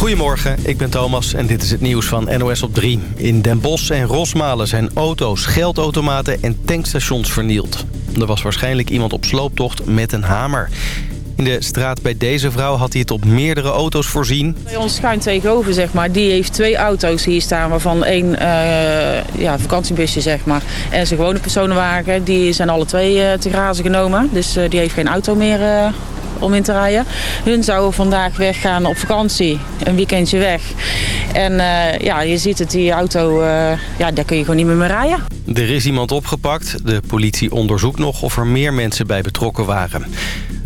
Goedemorgen, ik ben Thomas en dit is het nieuws van NOS op 3. In Den Bosch en Rosmalen zijn auto's, geldautomaten en tankstations vernield. Er was waarschijnlijk iemand op slooptocht met een hamer. In de straat bij deze vrouw had hij het op meerdere auto's voorzien. Bij ons schuin tegenover, zeg maar, die heeft twee auto's hier staan... waarvan één uh, ja, vakantiebusje, zeg maar, en zijn gewone personenwagen... die zijn alle twee uh, te grazen genomen. Dus uh, die heeft geen auto meer om in te rijden. Hun zouden vandaag weggaan op vakantie, een weekendje weg. En uh, ja, je ziet het, die auto, uh, ja, daar kun je gewoon niet meer mee rijden. Er is iemand opgepakt. De politie onderzoekt nog of er meer mensen bij betrokken waren.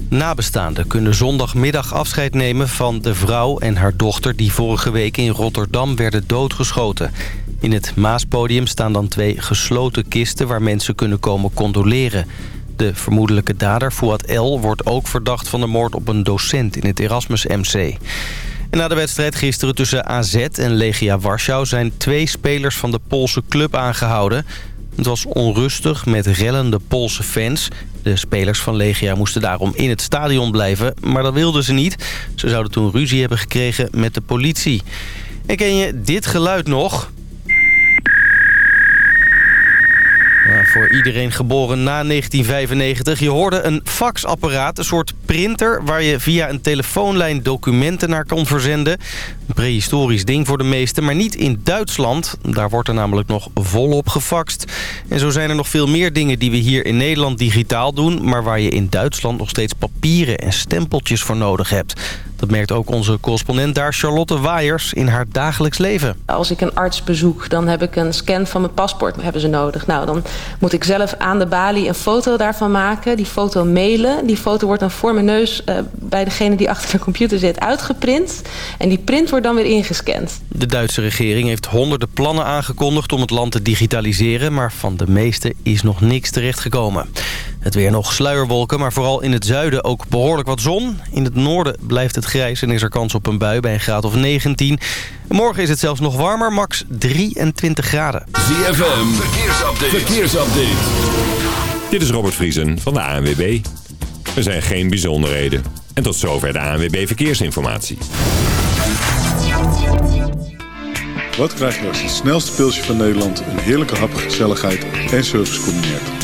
Nabestaanden kunnen zondagmiddag afscheid nemen van de vrouw en haar dochter... die vorige week in Rotterdam werden doodgeschoten. In het Maaspodium staan dan twee gesloten kisten... waar mensen kunnen komen condoleren. De vermoedelijke dader, Fouad L., wordt ook verdacht van de moord op een docent in het Erasmus MC. En na de wedstrijd gisteren tussen AZ en Legia Warschau... zijn twee spelers van de Poolse club aangehouden. Het was onrustig met rellende Poolse fans. De spelers van Legia moesten daarom in het stadion blijven, maar dat wilden ze niet. Ze zouden toen ruzie hebben gekregen met de politie. En ken je dit geluid nog? Ja, voor iedereen geboren na 1995. Je hoorde een faxapparaat, een soort printer... waar je via een telefoonlijn documenten naar kon verzenden. Een prehistorisch ding voor de meesten, maar niet in Duitsland. Daar wordt er namelijk nog volop gefaxt. En zo zijn er nog veel meer dingen die we hier in Nederland digitaal doen... maar waar je in Duitsland nog steeds papieren en stempeltjes voor nodig hebt. Dat merkt ook onze correspondent daar, Charlotte Waaiers, in haar dagelijks leven. Als ik een arts bezoek, dan heb ik een scan van mijn paspoort hebben ze nodig. Nou, dan moet ik zelf aan de balie een foto daarvan maken. Die foto mailen. Die foto wordt dan voor mijn neus uh, bij degene die achter de computer zit uitgeprint. En die print wordt dan weer ingescand. De Duitse regering heeft honderden plannen aangekondigd om het land te digitaliseren. Maar van de meeste is nog niks terechtgekomen. Het weer nog sluierwolken, maar vooral in het zuiden ook behoorlijk wat zon. In het noorden blijft het grijs en is er kans op een bui bij een graad of 19. Morgen is het zelfs nog warmer, max 23 graden. ZFM, verkeersupdate. verkeersupdate. Dit is Robert Vriesen van de ANWB. Er zijn geen bijzonderheden. En tot zover de ANWB Verkeersinformatie. Wat krijg je als het snelste pilsje van Nederland... een heerlijke hap, gezelligheid en service combineert?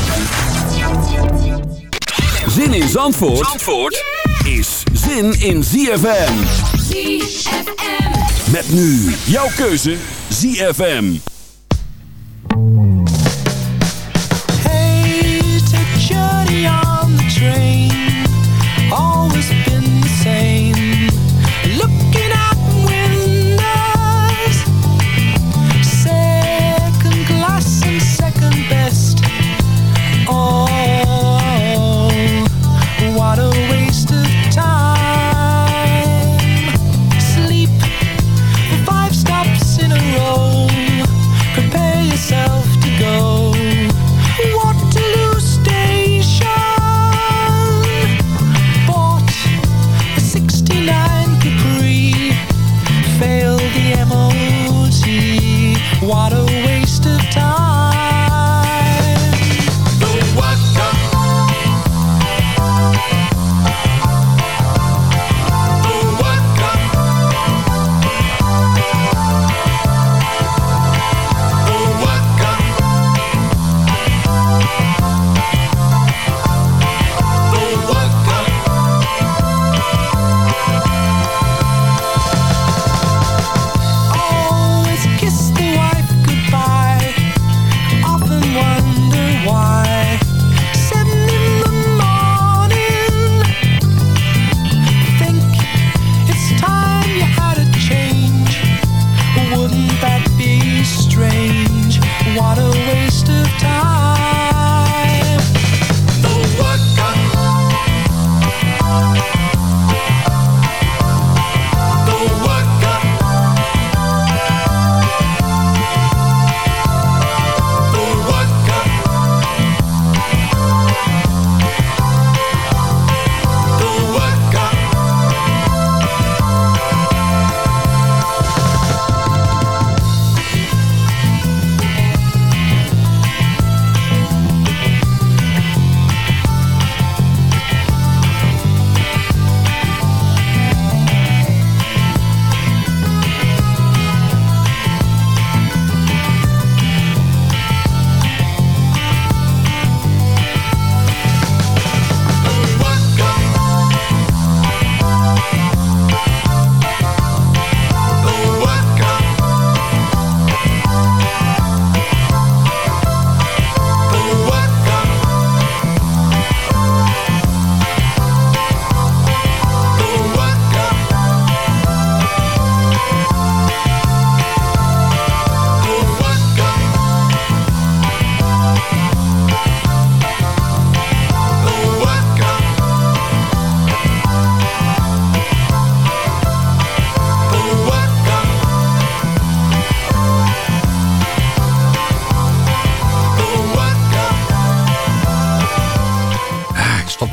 Zin in Zandvoort, Zandvoort is zin in ZFM. ZFM. Met nu jouw keuze ZFM. Hey, take journey on the train.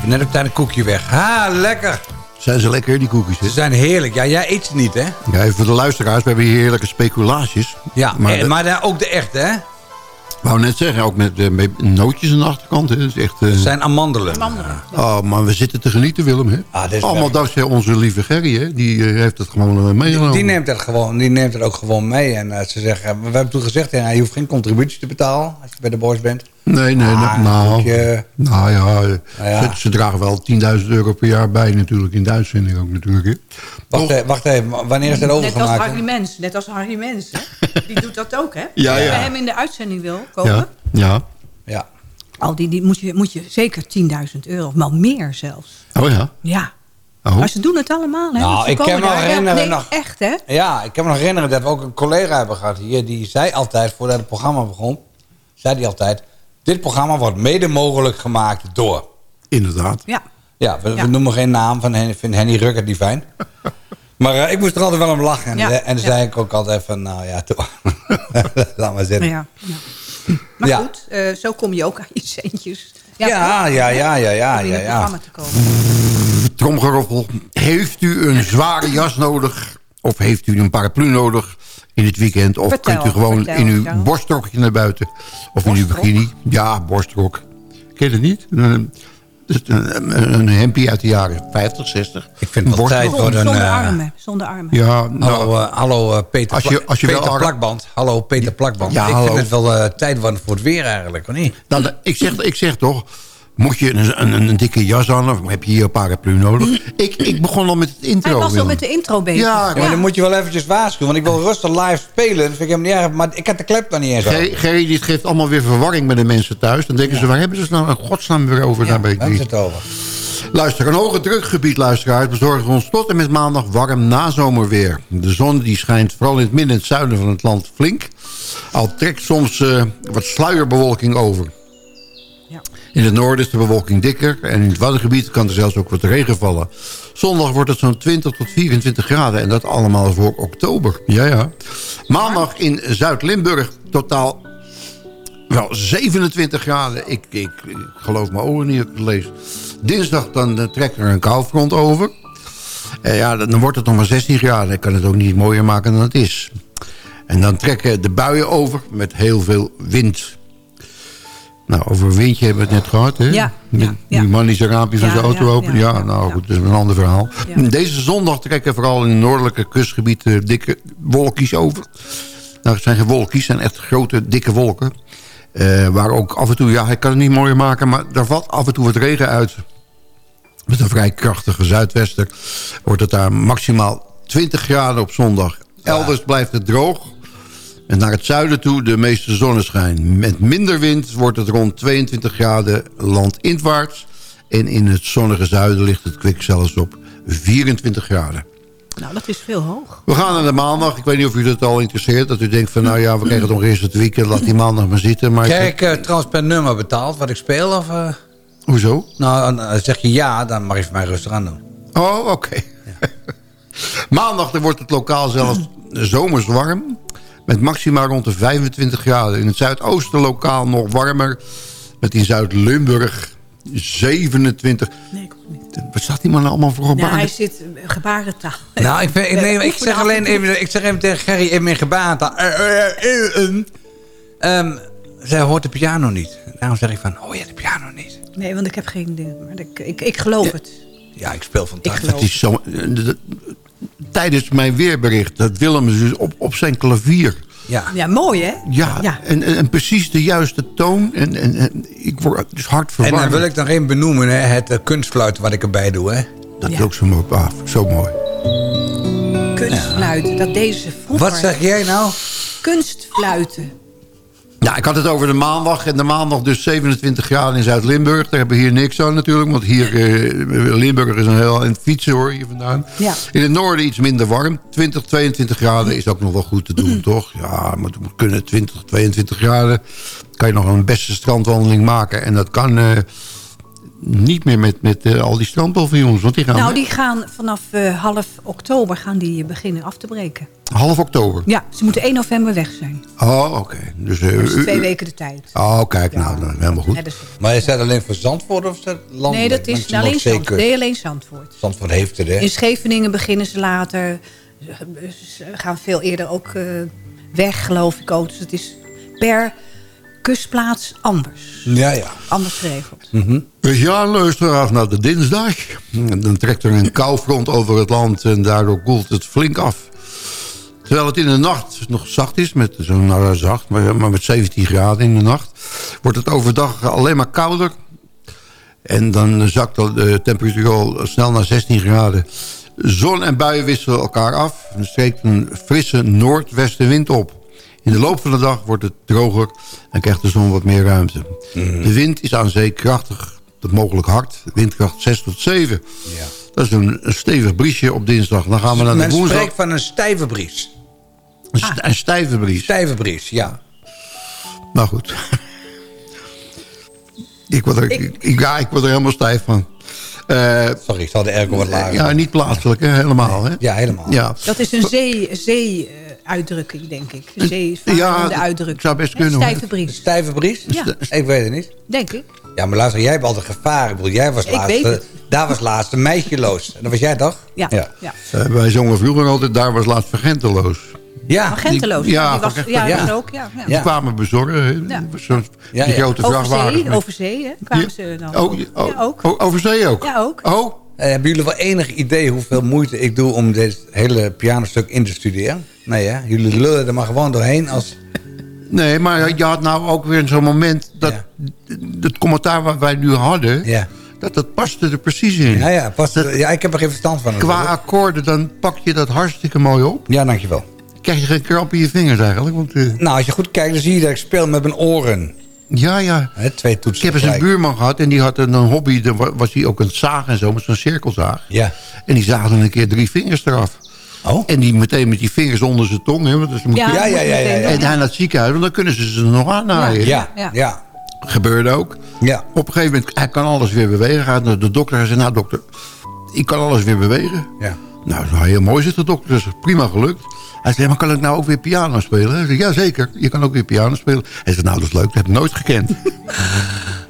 Net op tijd een koekje weg. Ha, lekker. Zijn ze lekker, die koekjes? Ze zijn heerlijk. Ja, jij eet ze niet, hè? Ja, even voor de luisteraars, we hebben hier heerlijke speculaties. Ja, maar, maar, maar daar ook de echte, hè? Ik wou net zeggen, ook met, eh, met nootjes aan de achterkant. Hè. Dat is echt, eh, Het zijn amandelen. Oh, maar we zitten te genieten, Willem. Hè? Ah, Allemaal dankzij onze lieve Gerry. Hè? Die eh, heeft het gewoon eh, meegenomen. Die neemt, het gewoon, die neemt het ook gewoon mee. En eh, ze zeggen, we hebben toen gezegd, ja, je hoeft geen contributie te betalen als je bij de boys bent. Nee, nee, Ah, nou, je- nou ja, eh, ja. Ze, ze dragen wel 10.000 euro per jaar bij natuurlijk in de uitzending ook natuurlijk. Hè. Wacht, even, wacht even, wanneer is dat Net als overgemaakt? Harry Mens. Net als Harry Mens. Hè? Die doet dat ook, hè? Ja, Als je ja. bij hem in de uitzending wil komen. Ja, ja. Ja. Al die, die moet, je, moet je zeker 10.000 euro, of wel meer zelfs. Oh ja. Ja. Oh. Maar ze doen het allemaal, hè? Nou, ik kan komen me nog herinneren nee, nog- echt, hè? Ja, ik kan me nog herinneren dat we ook een collega hebben gehad hier. Die zei altijd, voordat het programma begon, zei hij altijd... Dit programma wordt mede mogelijk gemaakt door... Inderdaad. Ja. Ja, we, we Ja. noemen geen naam, van Henny, vind Henny Ruckert niet fijn. maar eh, ik moest er altijd wel om lachen. En, Ja, en dan ja. zei ik ook altijd van, nou ja, toch. Laat maar zitten. ja, ja. Maar Ja. goed, eh, zo kom je ook aan je centjes. Ja, ja, ja, ja, ja, ja, het ja. programma te komen. Tromgeroffel. Heeft u een zware jas nodig? Of heeft u een paraplu nodig in het weekend? Of Vertel, kunt u gewoon vertel, in uw Karel. borstrokje naar buiten? Of in uw bikini? Ja, borstrok. Ken je het niet? Een, een, een, een hempie uit de jaren 50, 60. Ik vind het wel Een tijd voor een... Zonder eh, armen. Zonder armen. Ja, nou, Hallo, eh, hallo eh, Peter, Als je- als je wel Peter ar- Plakband. Hallo Peter Plakband. Ja, ik hallo. vind het wel eh, tijd voor het weer eigenlijk, niet? nou, ik, zeg, ik zeg toch... Moet je een, een, een dikke jas aan of heb je hier een paraplu nodig? Ik, ik begon al met het intro. Hij was al met de intro bezig. Ja, Ja, maar dan moet je wel eventjes waarschuwen. Want ik wil rustig live spelen. Dat vind ik helemaal niet erg. Maar ik had de klep dan niet eens Gerry, dit geeft allemaal weer verwarring bij de mensen thuis. Dan denken ze, waar hebben ze het nou in godsnaam weer over? Ja, Daar weet ik niet. het over? Luister, een hoge drukgebied, luisteraars, bezorgt ons tot en met maandag warm nazomerweer. De zon die schijnt vooral in het midden en het zuiden van het land flink. Al trekt soms eh, wat sluierbewolking over. Ja. In het noorden is de bewolking dikker en in het Waddengebied kan er zelfs ook wat regen vallen. Zondag wordt het zo'n 20 tot 24 graden en dat allemaal voor oktober. Ja, ja. Maandag in Zuid-Limburg totaal wel 27 graden. Ik, ik, ik geloof mijn ogen niet dat ik het lees. Dinsdag dan eh, trekt er een koufront over. En ja, dan dan wordt het nog maar 16 graden. Ik kan het ook niet mooier maken dan het is. En dan trekken de buien over met heel veel wind. Nou, over een windje hebben we het net gehad, hè? Ja, Met ja, ja. Die man die zijn raampje van Ja, zijn auto ja, open. Ja, ja, ja, nou ja. goed, dat is een ander verhaal. Ja. Deze zondag trekken vooral in het noordelijke kustgebied eh, dikke wolkjes over. Nou, het zijn geen wolkjes, het zijn echt grote, dikke wolken. Eh, waar ook af en toe, ja, ik kan het niet mooier maken... maar er valt af en toe wat regen uit. Met een vrij krachtige zuidwester wordt het daar maximaal 20 graden op zondag. Elders blijft het droog. En naar het zuiden toe de meeste zonneschijn. Met minder wind wordt het rond 22 graden landinwaarts. En in het zonnige zuiden ligt het kwik zelfs op 24 graden. Nou, dat is veel hoog. We gaan naar de maandag. Ik weet niet of u dat al interesseert. Dat u denkt van, nou ja, we krijgen nog eerst het weekend. Laat die maandag maar zitten. Maar ik- Krijg ik eh, trouwens per nummer betaald wat ik speel? Of, eh? Hoezo? Nou, dan, eh, zeg je ja, dan mag je voor mij rustig aan doen. Oh, oké. Maandag dan wordt het lokaal zelfs zomers warm. Met maxima rond de 25 graden. In het zuidoosten lokaal nog warmer. Met in Zuid-Limburg 27. Nee, ik niet. Wat staat die man nou allemaal voor Nou, gebaren? hij zit eh, gebarentaal. Nou, ik, vind, ik, nee, ik zeg alleen even, ik zeg even tegen Gerry in mijn eh, Ehm, zij hoort de piano niet. Daarom zeg ik van, hoor je de piano niet? Nee, want ik heb geen idee. Maar ik, ik, ik geloof het. Ja, ik speel fantastisch. geloof- Het is zo, tijdens mijn weerbericht dat Willem dus op, op zijn klavier... Ja. Ja, mooi hè? Ja, Ja. En, en, en precies de juiste toon. En, en, en ik word dus hard En verwarmd. dan wil ik nog even benoemen, hè, het uh, kunstfluit wat ik erbij doe. Hè. Dat is Ja. ook zo mooi. Ah, zo mooi. Kunstfluiten, dat deze vroeger. Wat zeg jij nou? Kunstfluiten. Ja, ik had het over de maandag. En de maandag dus 27 graden in Zuid-Limburg. Daar hebben we hier niks aan natuurlijk. Want hier, eh, Limburg is een heel fietsen hoor, hier vandaan. Ja. In het noorden iets minder warm. 20, 22 graden is ook nog wel goed te doen, toch? Ja, maar we kunnen 20, 22 graden. Kan je nog een beste strandwandeling maken. En dat kan... eh, niet meer met, met eh, al die strandpaviljoens. Want die gaan Nou, die gaan vanaf eh, half oktober gaan die beginnen af te breken. half oktober. Ja, ze moeten 1 november weg zijn. Oh, oké. Dus, eh, Dus twee weken de tijd. Oh, kijk, nou, dan helemaal goed. Maar is dat alleen voor Zandvoort of is dat landelijk? Nee, dat is alleen? Zandvoort. Nee, alleen Zandvoort. Zandvoort heeft het, hè? In Scheveningen beginnen ze later. Ze gaan veel eerder ook eh, weg, geloof ik ook. Dus het is per kustplaats anders. Ja, ja. Anders geregeld. Dus ja, luisteraars naar de dinsdag. En Dan trekt er een koufront over het land en daardoor koelt het flink af. Terwijl het in de nacht nog zacht is, met zo'n nou, zacht, maar, maar met 17 graden in de nacht, wordt het overdag alleen maar kouder. En dan zakt de temperatuur al snel naar 16 graden. Zon en buien wisselen elkaar af. Er steekt een frisse noordwestenwind op. In de loop van de dag wordt het droger en krijgt de zon wat meer ruimte. De wind is aan zee krachtig, tot mogelijk hard. Windkracht 6 tot 7. Ja. Dat is een, een stevig briesje op dinsdag. Dan gaan we naar de Men woensdag. spreekt van een stijve bries. Een, st- een stijve bries. Stijve bries, ja. Nou goed. ik, word er, ik, ik- ja, ik word er helemaal stijf van. Eh, Sorry, ik zal de airco wat lager. ja, niet plaatselijk, hè, helemaal. Hè? Ja, helemaal. Ja. Dat is een zee, zee eh, uitdrukking, denk ik. Een zee Ja, de uitdrukking. zou best kunnen. Stijve bries, stijve bries? Ja. Ik weet het niet. denk ik. Ja, maar luister, jij hebt altijd gevaar. Ik bedoel, jij was Ik laatst. weet het. Daar was laatst een meisjeloos. En dat was jij toch? Ja, Ja. ja. Eh, wij zongen vroeger altijd, daar was laatst vergenteloos. Ja. Genteloos. Die- ja, die was, van- ja, ja. dat was ook. Ja, ja. Die kwamen bezorgen. hè. Ja. Die ja. grote Over vrachtwagen. zee, over zee hè, kwamen Ja. ze dan. Oh, oh, ja, ook. oh, over zee ook? Ja, ook. Oh, hebben jullie wel enig idee hoeveel moeite ik doe om dit hele pianostuk in te studeren? Nee, hè? Jullie lullen er maar gewoon doorheen als... nee, maar je had nou ook weer zo'n moment... dat het commentaar wat wij nu hadden... Ja. dat dat paste er precies in. Ja, ja, pas, ja ik heb er geen verstand van. Qua akkoorden, dan pak je dat hartstikke mooi op. Ja, dankjewel. Krijg je geen kramp in je vingers eigenlijk. Want, eh, Nou, als je goed kijkt, dan zie je dat ik speel met mijn oren. Ja, ja. Twee Ik heb eens een buurman gehad en die had een hobby. Dan was hij ook het zagen en zo, met zo'n cirkelzaag. Ja. En die zaagde een keer drie vingers eraf. Oh? En die meteen met die vingers onder zijn tong. Hè, want dus moet Ja, Ja, ja, ja. En hij naar het ziekenhuis, want dan kunnen ze ze nog aannaaien. Ja, Ja. ja, Gebeurde ook. ja. Op een gegeven moment, hij kan alles weer bewegen. Gaat naar de dokter en zei, nou dokter, ik kan alles weer bewegen. ja. Nou, nou heel mooi zit de dokter, dus prima gelukt. Hij zei, maar kan ik nou ook weer piano spelen? Hij zei, ja zeker, je kan ook weer piano spelen. Hij zei, nou dat is leuk, dat heb ik nooit gekend.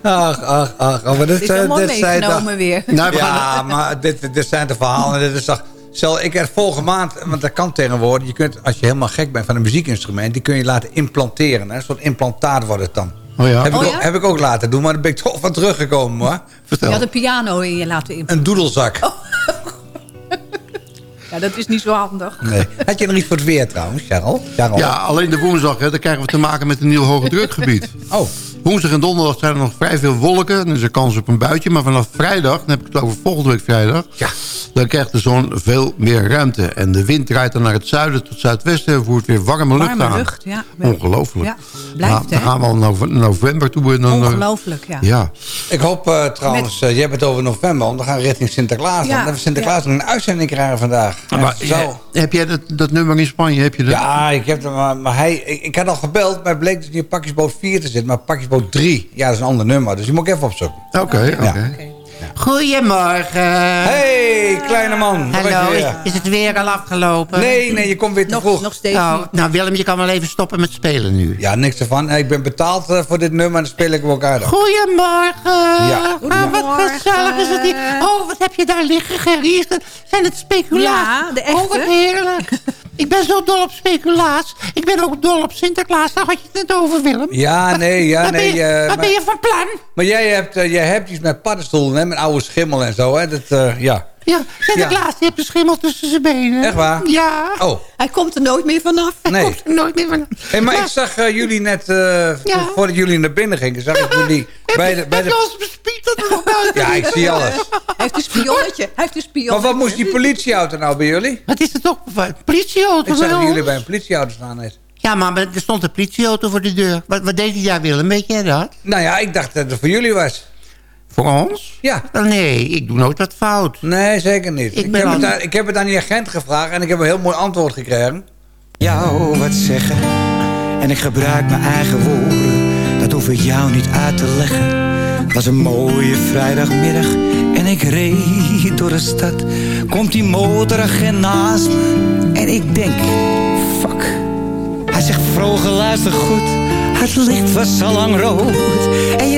Ach, ach, ach. Oh, maar dit, Het is zijn- allemaal dit zijn meegenomen toch- weer. nou, Ja, maar dit, dit zijn de verhalen. Dit is toch... Stel, ik heb volgende maand, want dat kan tegenwoordig. Je kunt, als je helemaal gek bent van een muziekinstrument... die kun je laten implanteren. Hè? Een soort implantaat wordt het dan. oh ja, Heb, ik Oh, ook, heb ik ook laten doen, maar daar ben ik toch van teruggekomen hoor. vertel. Je had een piano in je laten in. Een doedelzak. Oh. Ja, dat is niet zo handig. Nee. Had je nog iets voor het weer trouwens, Charles? Charles? Ja, alleen de woensdag, hè, dan krijgen we te maken met een nieuw hoge drukgebied. Oh, Woensdag en donderdag zijn er nog vrij veel wolken. Dan is er kans op een buitje. Maar vanaf vrijdag, dan heb ik het over volgende week vrijdag... Ja. dan krijgt de zon veel meer ruimte. En de wind draait dan naar het zuiden tot zuidwesten... en voert weer warme lucht Warme aan. lucht, ja. Ongelooflijk. Ja, blijft, Nou, dan gaan we al nove- november toe. En dan, eh, Ongelooflijk, ja. Ja. ik hoop eh, trouwens, eh, je hebt het over november, want we gaan richting Sinterklaas. Ja, Ja, dat we Sinterklaas nog een uitzending krijgen vandaag. Maar, Ja, zo. heb jij dat, dat nummer in Spanje? Heb je dat? Ja, ik heb er maar, maar hij, ik, ik had al gebeld, maar het bleek dus niet op pakjesboot 4 te zitten, maar pakjesboot 3. Ja, dat is een ander nummer, dus die moet ik even opzoeken. Oké, oké. Goedemorgen. Hey, kleine man. Hallo, je is, is het weer al afgelopen? Nee, nee, je komt weer te Nog, vroeg. nog steeds Oh, niet. nou Willem, je kan wel even stoppen met spelen nu. Ja, niks ervan. Ik ben betaald eh, voor dit nummer en dan speel ik hem ook uit. Goedemorgen. Ja. Ah, wat gezellig is het hier. Oh, wat heb je daar liggen, Gerrie? Zijn het speculaas? Ja, de echte. Oh, wat heerlijk. Ik ben zo dol op speculaas. Ik ben ook dol op Sinterklaas. Daar had je het net over, Willem. Ja, nee, ja, wat ben nee. je, eh, wat maar, ben je van plan? maar jij hebt, eh, jij hebt iets met paddenstoelen, hè, met oude schimmel en zo, hè? Dat, eh, ja. Ja, Sinterklaas, die heeft een schimmel tussen zijn benen. Echt waar? Ja. Oh, Hij komt er nooit meer vanaf. nee. Komt er nooit meer van. Hey, maar ik zag eh, jullie net, eh, Ja. voordat jullie naar binnen gingen, zag ik jullie bij de... Bij Heb je de ons bespied dat er nog buiten ja, ik zie alles. Hij heeft een spionnetje. Hij heeft een Maar spionnetje. wat moest die politieauto nou bij jullie? Wat is er toch een politieauto Ik zag jullie bij een politieauto staan net. Ja, maar er stond een politieauto voor de deur. Wat, wat deed hij daar, Willem? Weet jij dat? Nou ja, ik dacht dat het voor jullie was. Voor ons? Ja. Oh, nee, ik doe nooit wat fout. Nee, zeker niet. Ik Ik, ben heb, het aan, ik heb het aan die agent gevraagd en ik heb een heel mooi antwoord gekregen. jou wat zeggen en ik gebruik mijn eigen woorden. Dat hoef ik jou niet uit te leggen. Het was een mooie vrijdagmiddag en ik reed door de stad. Komt die motoragent naast me en ik denk, fuck. Hij zegt, vroeger luister goed, het licht was al lang rood.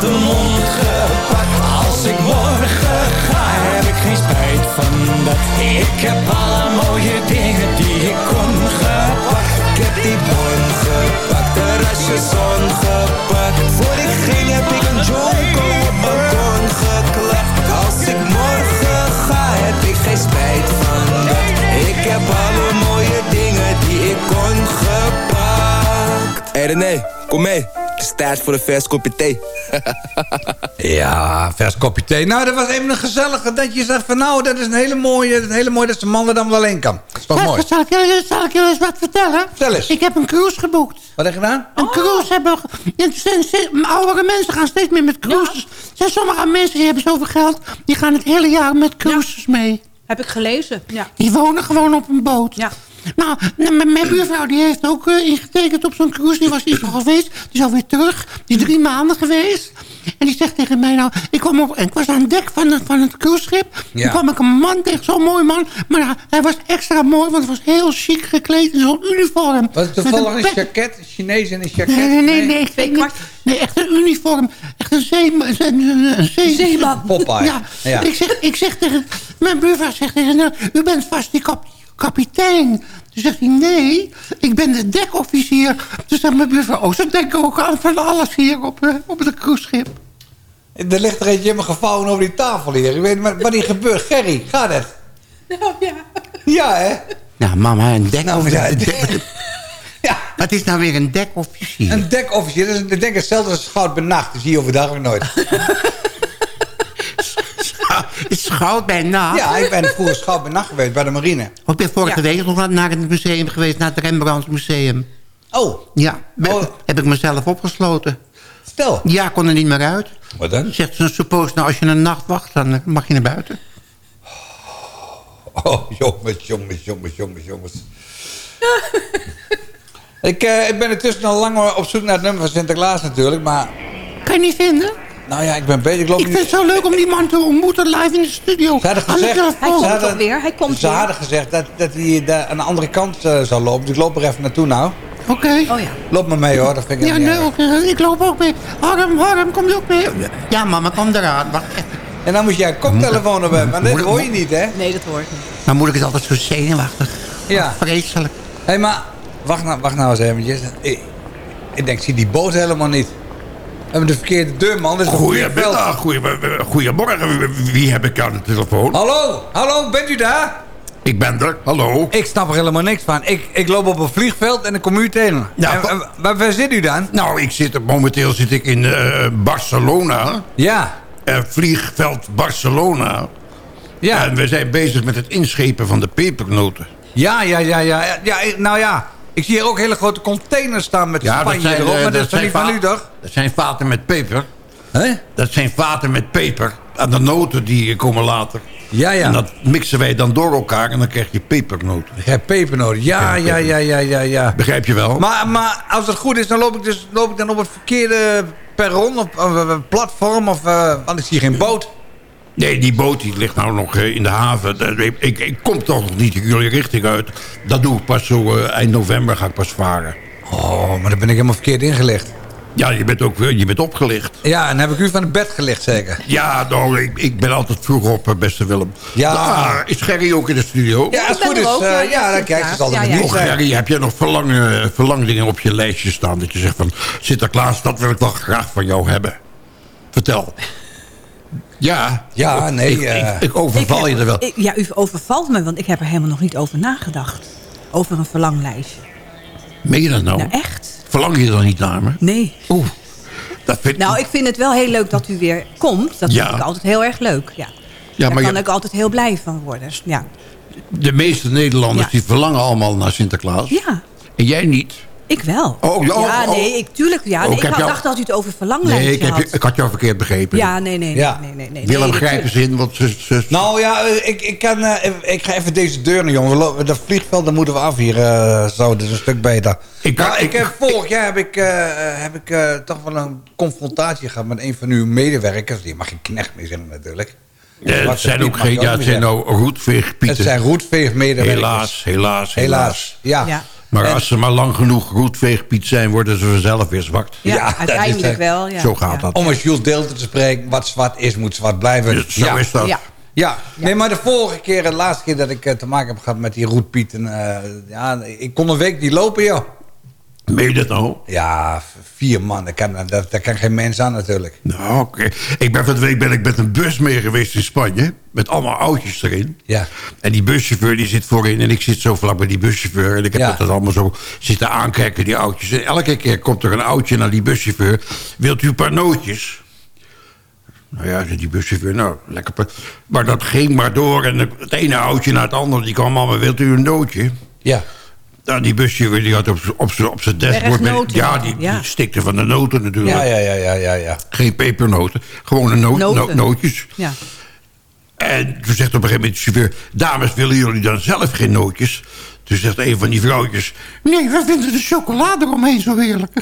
de mond gepakt. Als ik morgen ga, heb ik geen spijt van dat. Ik heb alle mooie dingen die ik kon gepakt. Ik heb die bon gepakt, terrasje zon gepakt. Voor ik ging heb ik een jonko op balkon geklapt. Als ik morgen ga, heb ik geen spijt van dat. Ik heb alle mooie dingen die ik kon gepakt. Hé René, kom mee. Het is tijd voor een vers kopje thee. ja, vers kopje thee. Nou, dat was even een gezellige. Dat je zegt van nou, dat is een hele mooie, een hele mooie dat zijn man er dan wel alleen kan. Dat is toch mooi? Zal ik, jullie, zal ik jullie eens wat vertellen? Vertel eens. Ik heb een cruise geboekt. Wat heb je gedaan? Een cruise hebben... Oudere mensen gaan steeds meer met cruises. Er zijn sommige mensen die hebben zoveel geld. Die gaan het hele jaar met cruises mee. Heb ik gelezen, ja. Die wonen gewoon op een boot. Ja. Nou, mijn buurvrouw die heeft ook uh, ingetekend op zo'n cruise. Die was hier al geweest. Die is alweer terug. Die is drie maanden geweest. En die zegt tegen mij nou... Ik, kwam op, ik was aan het dek van het, van het cruiseschip. Ja. Toen kwam ik een man tegen, zo'n mooi man. Maar nou, hij was extra mooi, want hij was heel chic gekleed in zo'n uniform. Was het toevallig een, een jacket? Een Chinees in een jacket? Nee, nee, nee. nee, nee, nee, nee echt een uniform. Echt een, zeeman. Een, een zee, zeeman. Popeye. Ja. ja. Ik, zeg, ik zeg tegen... Mijn buurvrouw zegt tegen nou, U bent vast die kapitein. Toen zegt hij, nee, ik ben de dekofficier. Toen zegt mijn buurvrouw, oh, ze denken ook aan van alles hier op, uh, op het cruiseschip. Er ligt er eentje helemaal gevouwen over die tafel hier. Ik weet niet wat hier gebeurt. Gerry, gaat het? Nou, ja. Ja, hè? Nou, mama, een dekofficier. Nou, ja, ja. Wat is nou weer een dekofficier? Een dekofficier, dat is ik denk hetzelfde als schout bij nacht. Dat zie je overdag ook nooit. Schout bij nacht? Ja, ik ben vroeger schout bij nacht geweest bij de marine. Ik ben vorige ja. week nog naar het museum geweest, naar het Rembrandt museum. Oh. Ja, oh. heb ik mezelf opgesloten. Stel. Ja, kon er niet meer uit. Wat dan? Zegt ze, suppose, nou als je een nacht wacht, dan mag je naar buiten. Oh, jongens, jongens, jongens, jongens, jongens. ik, uh, ik ben intussen al lang op zoek naar het nummer van Sinterklaas natuurlijk, maar... Kan je niet vinden? Nou ja, ik ben bezig. Ik, ik vind het zo leuk om die man te ontmoeten live in de studio. Ze hadden gezegd, hij komt hadden, weer. Hij komt ze weer. hadden gezegd dat, dat hij de, aan de andere kant uh, zou lopen. Dus ik loop er even naartoe nou. Oké. Okay. Oh ja. Loop maar mee hoor, dat vind ik Ja, nee, okay. ik loop ook mee. Harm, Harm, kom je ook mee? Ja, mama, kom eraan. Wacht. En dan moet jij een koptelefoon hebben, maar dat hoor je niet, hè? Nee, dat hoort niet. Dan moet ik het altijd zo zenuwachtig. Ja. Vreselijk. Hé, hey, maar wacht nou, wacht nou eens eventjes. Ik, ik denk, ik zie die boot helemaal niet. Hebben de verkeerde deurman. Dus Goedemiddag, goedemorgen. Wie heb ik aan de telefoon? Hallo, hallo, bent u daar? Ik ben er, hallo. Ik snap er helemaal niks van. Ik, ik loop op een vliegveld en ik kom u tegen. Ja, En- en waar, waar zit u dan? Nou, ik zit, momenteel zit ik in eh, Barcelona. Ja. Eh, vliegveld Barcelona. Ja. En we zijn bezig met het inschepen van de pepernoten. Ja, ja, ja, ja, ja, Nou ja, ik zie hier ook hele grote containers staan met Ja, Spanje erop. eh, Maar dat is toch niet van va- u, toch? Dat zijn vaten met peper. Hè? Dat zijn vaten met peper. En de noten die komen later. Ja, ja. En dat mixen wij dan door elkaar en dan krijg je pepernoten. Ja, pepernoten. Ja, ja, ja, ja, ja, ja. Begrijp je wel? Maar, maar als het goed is, dan loop ik, dus, loop ik dan op het verkeerde perron of, eh, platform. Of, eh, want ik zie geen boot. Nee, die boot die ligt nou nog eh, in de haven. Dat- Ik, ik, ik kom toch nog niet jullie richting uit. Dat doe ik pas zo eh, eind november ga ik pas varen. Oh, maar dan ben ik helemaal verkeerd ingelicht. Ja, je bent ook eh, je bent opgelicht. Ja, en heb ik u van het bed gelegd zeker? Ja, nou, ik, ik ben altijd vroeg op, beste Willem. Ja. Daar is Gerry ook in de studio? Ja, als het goed is. eh, ja, dan kijk, ze zal er niet Oh. Gerry, heb jij nog verlangen, verlangdingen op je lijstje staan? Dat je zegt van, Sinterklaas, dat wil ik wel graag van jou hebben. Vertel. Ja. Ja, nee. Ik, eh, ik, ik overval Ik je er wel. ik- ja, u overvalt me, want ik heb er helemaal nog niet over nagedacht. Over een verlanglijstje. Meen je dat nou? Nou, echt? Verlang je dan niet naar me? Nee. Oeh, dat vind Nou, ik vind het wel heel leuk dat u weer komt. Dat Ja. vind ik altijd heel erg leuk. Ja. Ja, Daar maar kan je- ik altijd heel blij van worden. Ja. de meeste Nederlanders Ja. die verlangen allemaal naar Sinterklaas. ja, En jij niet? Ik wel. Oh, ja, ja, oh. nee, ik, tuurlijk. Ja, Oh, nee, ik had- jou- dacht dat u het over verlanglijstje Nee, ik, heb, je- had. ik had jou verkeerd begrepen. Ja, nee, nee, Ja. nee, nee, nee. Willem, nee, grijp eens in, want ze... ze Nou ja, eh, ik, ik, kan, eh, ik ga even deze deur naar, jongen. We lopen- Dat vliegveld, daar moeten we af hier. eh, zo, dat is een stuk beter. Ik- nou, ik, ik- heb, vorig jaar heb ik, eh, heb ik eh, toch wel een confrontatie gehad met een van uw medewerkers. Die mag geen knecht meer zijn natuurlijk. Het zijn ook geen... Ja, het zijn nou roetveegpieten. Het zijn roetveegmedewerkers. Helaas, helaas, helaas. Helaas, ja. Ja. Maar En- als ze maar lang genoeg roetveegpiet zijn... worden ze vanzelf weer zwart. Ja, Ja, dat uiteindelijk is, wel. Ja. Zo gaat ja. dat. Om met Jules Deelter te spreken, wat zwart is, moet zwart blijven. Dus zo ja. is dat. Ja. Ja, nee, maar de vorige keer, de laatste keer dat ik eh, te maken heb gehad met die roetpieten... eh, ja, ik kon een week niet lopen, joh. Meen je dat nou? Ja, vier man, daar kan, daar, daar kan geen mens aan natuurlijk. Nou, oké. Ik ben van de week ben ik met een bus mee geweest in Spanje. Met allemaal oudjes erin. Ja. En die buschauffeur die zit voorin. En ik zit zo vlak bij die buschauffeur. En ik heb Ja. dat allemaal zo zitten aankijken, die oudjes. En elke keer komt er een oudje naar die buschauffeur. Wilt u een paar nootjes? Nou ja, die buschauffeur, nou, lekker. Maar dat ging maar door. En het ene oudje naar het andere, die kwam allemaal, wilt u een nootje? Ja. Nou, die buschauffeur die had op op op zijn dashboard... met- ja, die, Ja. die stikte van de noten natuurlijk. Ja, ja, ja, ja, ja, ja. Geen pepernoten. Gewoon een noot, Noten. no- nootjes. Ja. En toen zegt op een gegeven moment de chauffeur... dames, willen jullie dan zelf geen nootjes? Toen zegt een van die vrouwtjes... Nee, we vinden de chocolade eromheen zo heerlijk.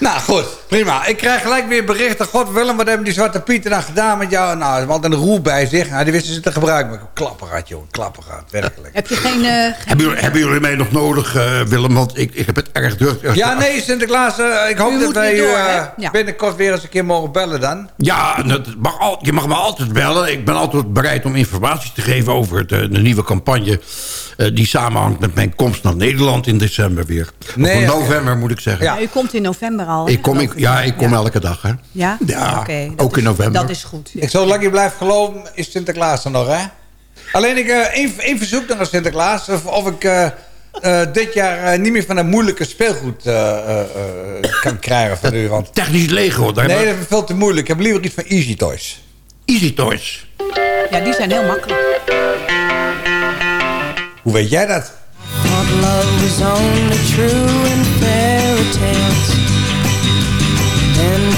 Nou goed, prima. Ik krijg gelijk weer berichten. God Willem, wat hebben die Zwarte Pieten dan gedaan met jou? Nou, ze hadden een roer bij zich. Nou, die wisten ze te gebruiken. Maar klappergat, joh. Klappergat, werkelijk. Heb je geen... eh, Hebben jullie, hebben jullie mij nog nodig, eh, Willem? Want ik, ik heb het erg druk. Ja, nee, Sinterklaas. eh, ik hoop U dat wij door, eh? Ja. binnenkort weer eens een keer mogen bellen dan. Ja, dat mag al, je mag me altijd bellen. Ik ben altijd bereid om informatie te geven over het, de nieuwe campagne... eh, die samenhangt met mijn komst naar Nederland in december weer. Nee, of in oké. november moet ik zeggen. ja, u komt in november al. Ik kom, ik, ja, ik kom Ja. elke dag, hè. Ja? Ja, ook in is- november. Dat is goed. ja. Ik zolang je blijft geloven, is Sinterklaas er nog, hè? Alleen ik, eh, één, één verzoek nog aan Sinterklaas. Of, of ik eh, eh, dit jaar eh, niet meer van dat moeilijke speelgoed eh, eh, eh, kan krijgen van u. Want... Technisch Lego. Daar Nee, dat is veel te moeilijk. Ik heb liever iets van Easy Toys. Easy Toys. Ja, die zijn heel makkelijk. Hoe weet jij dat?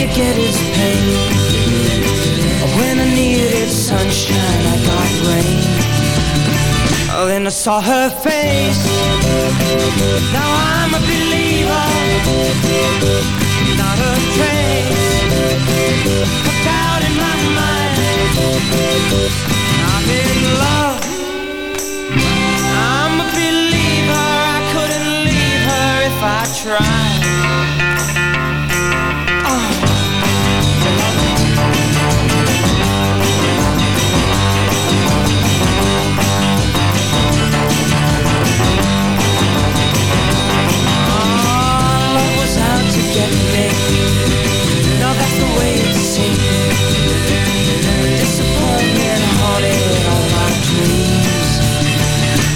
you get is pain. When I needed sunshine, I got rain. Oh, then I saw her face. Now I'm a believer, not a trace. A doubt in my mind. I'm in love. I'm a believer. I couldn't leave her if I tried.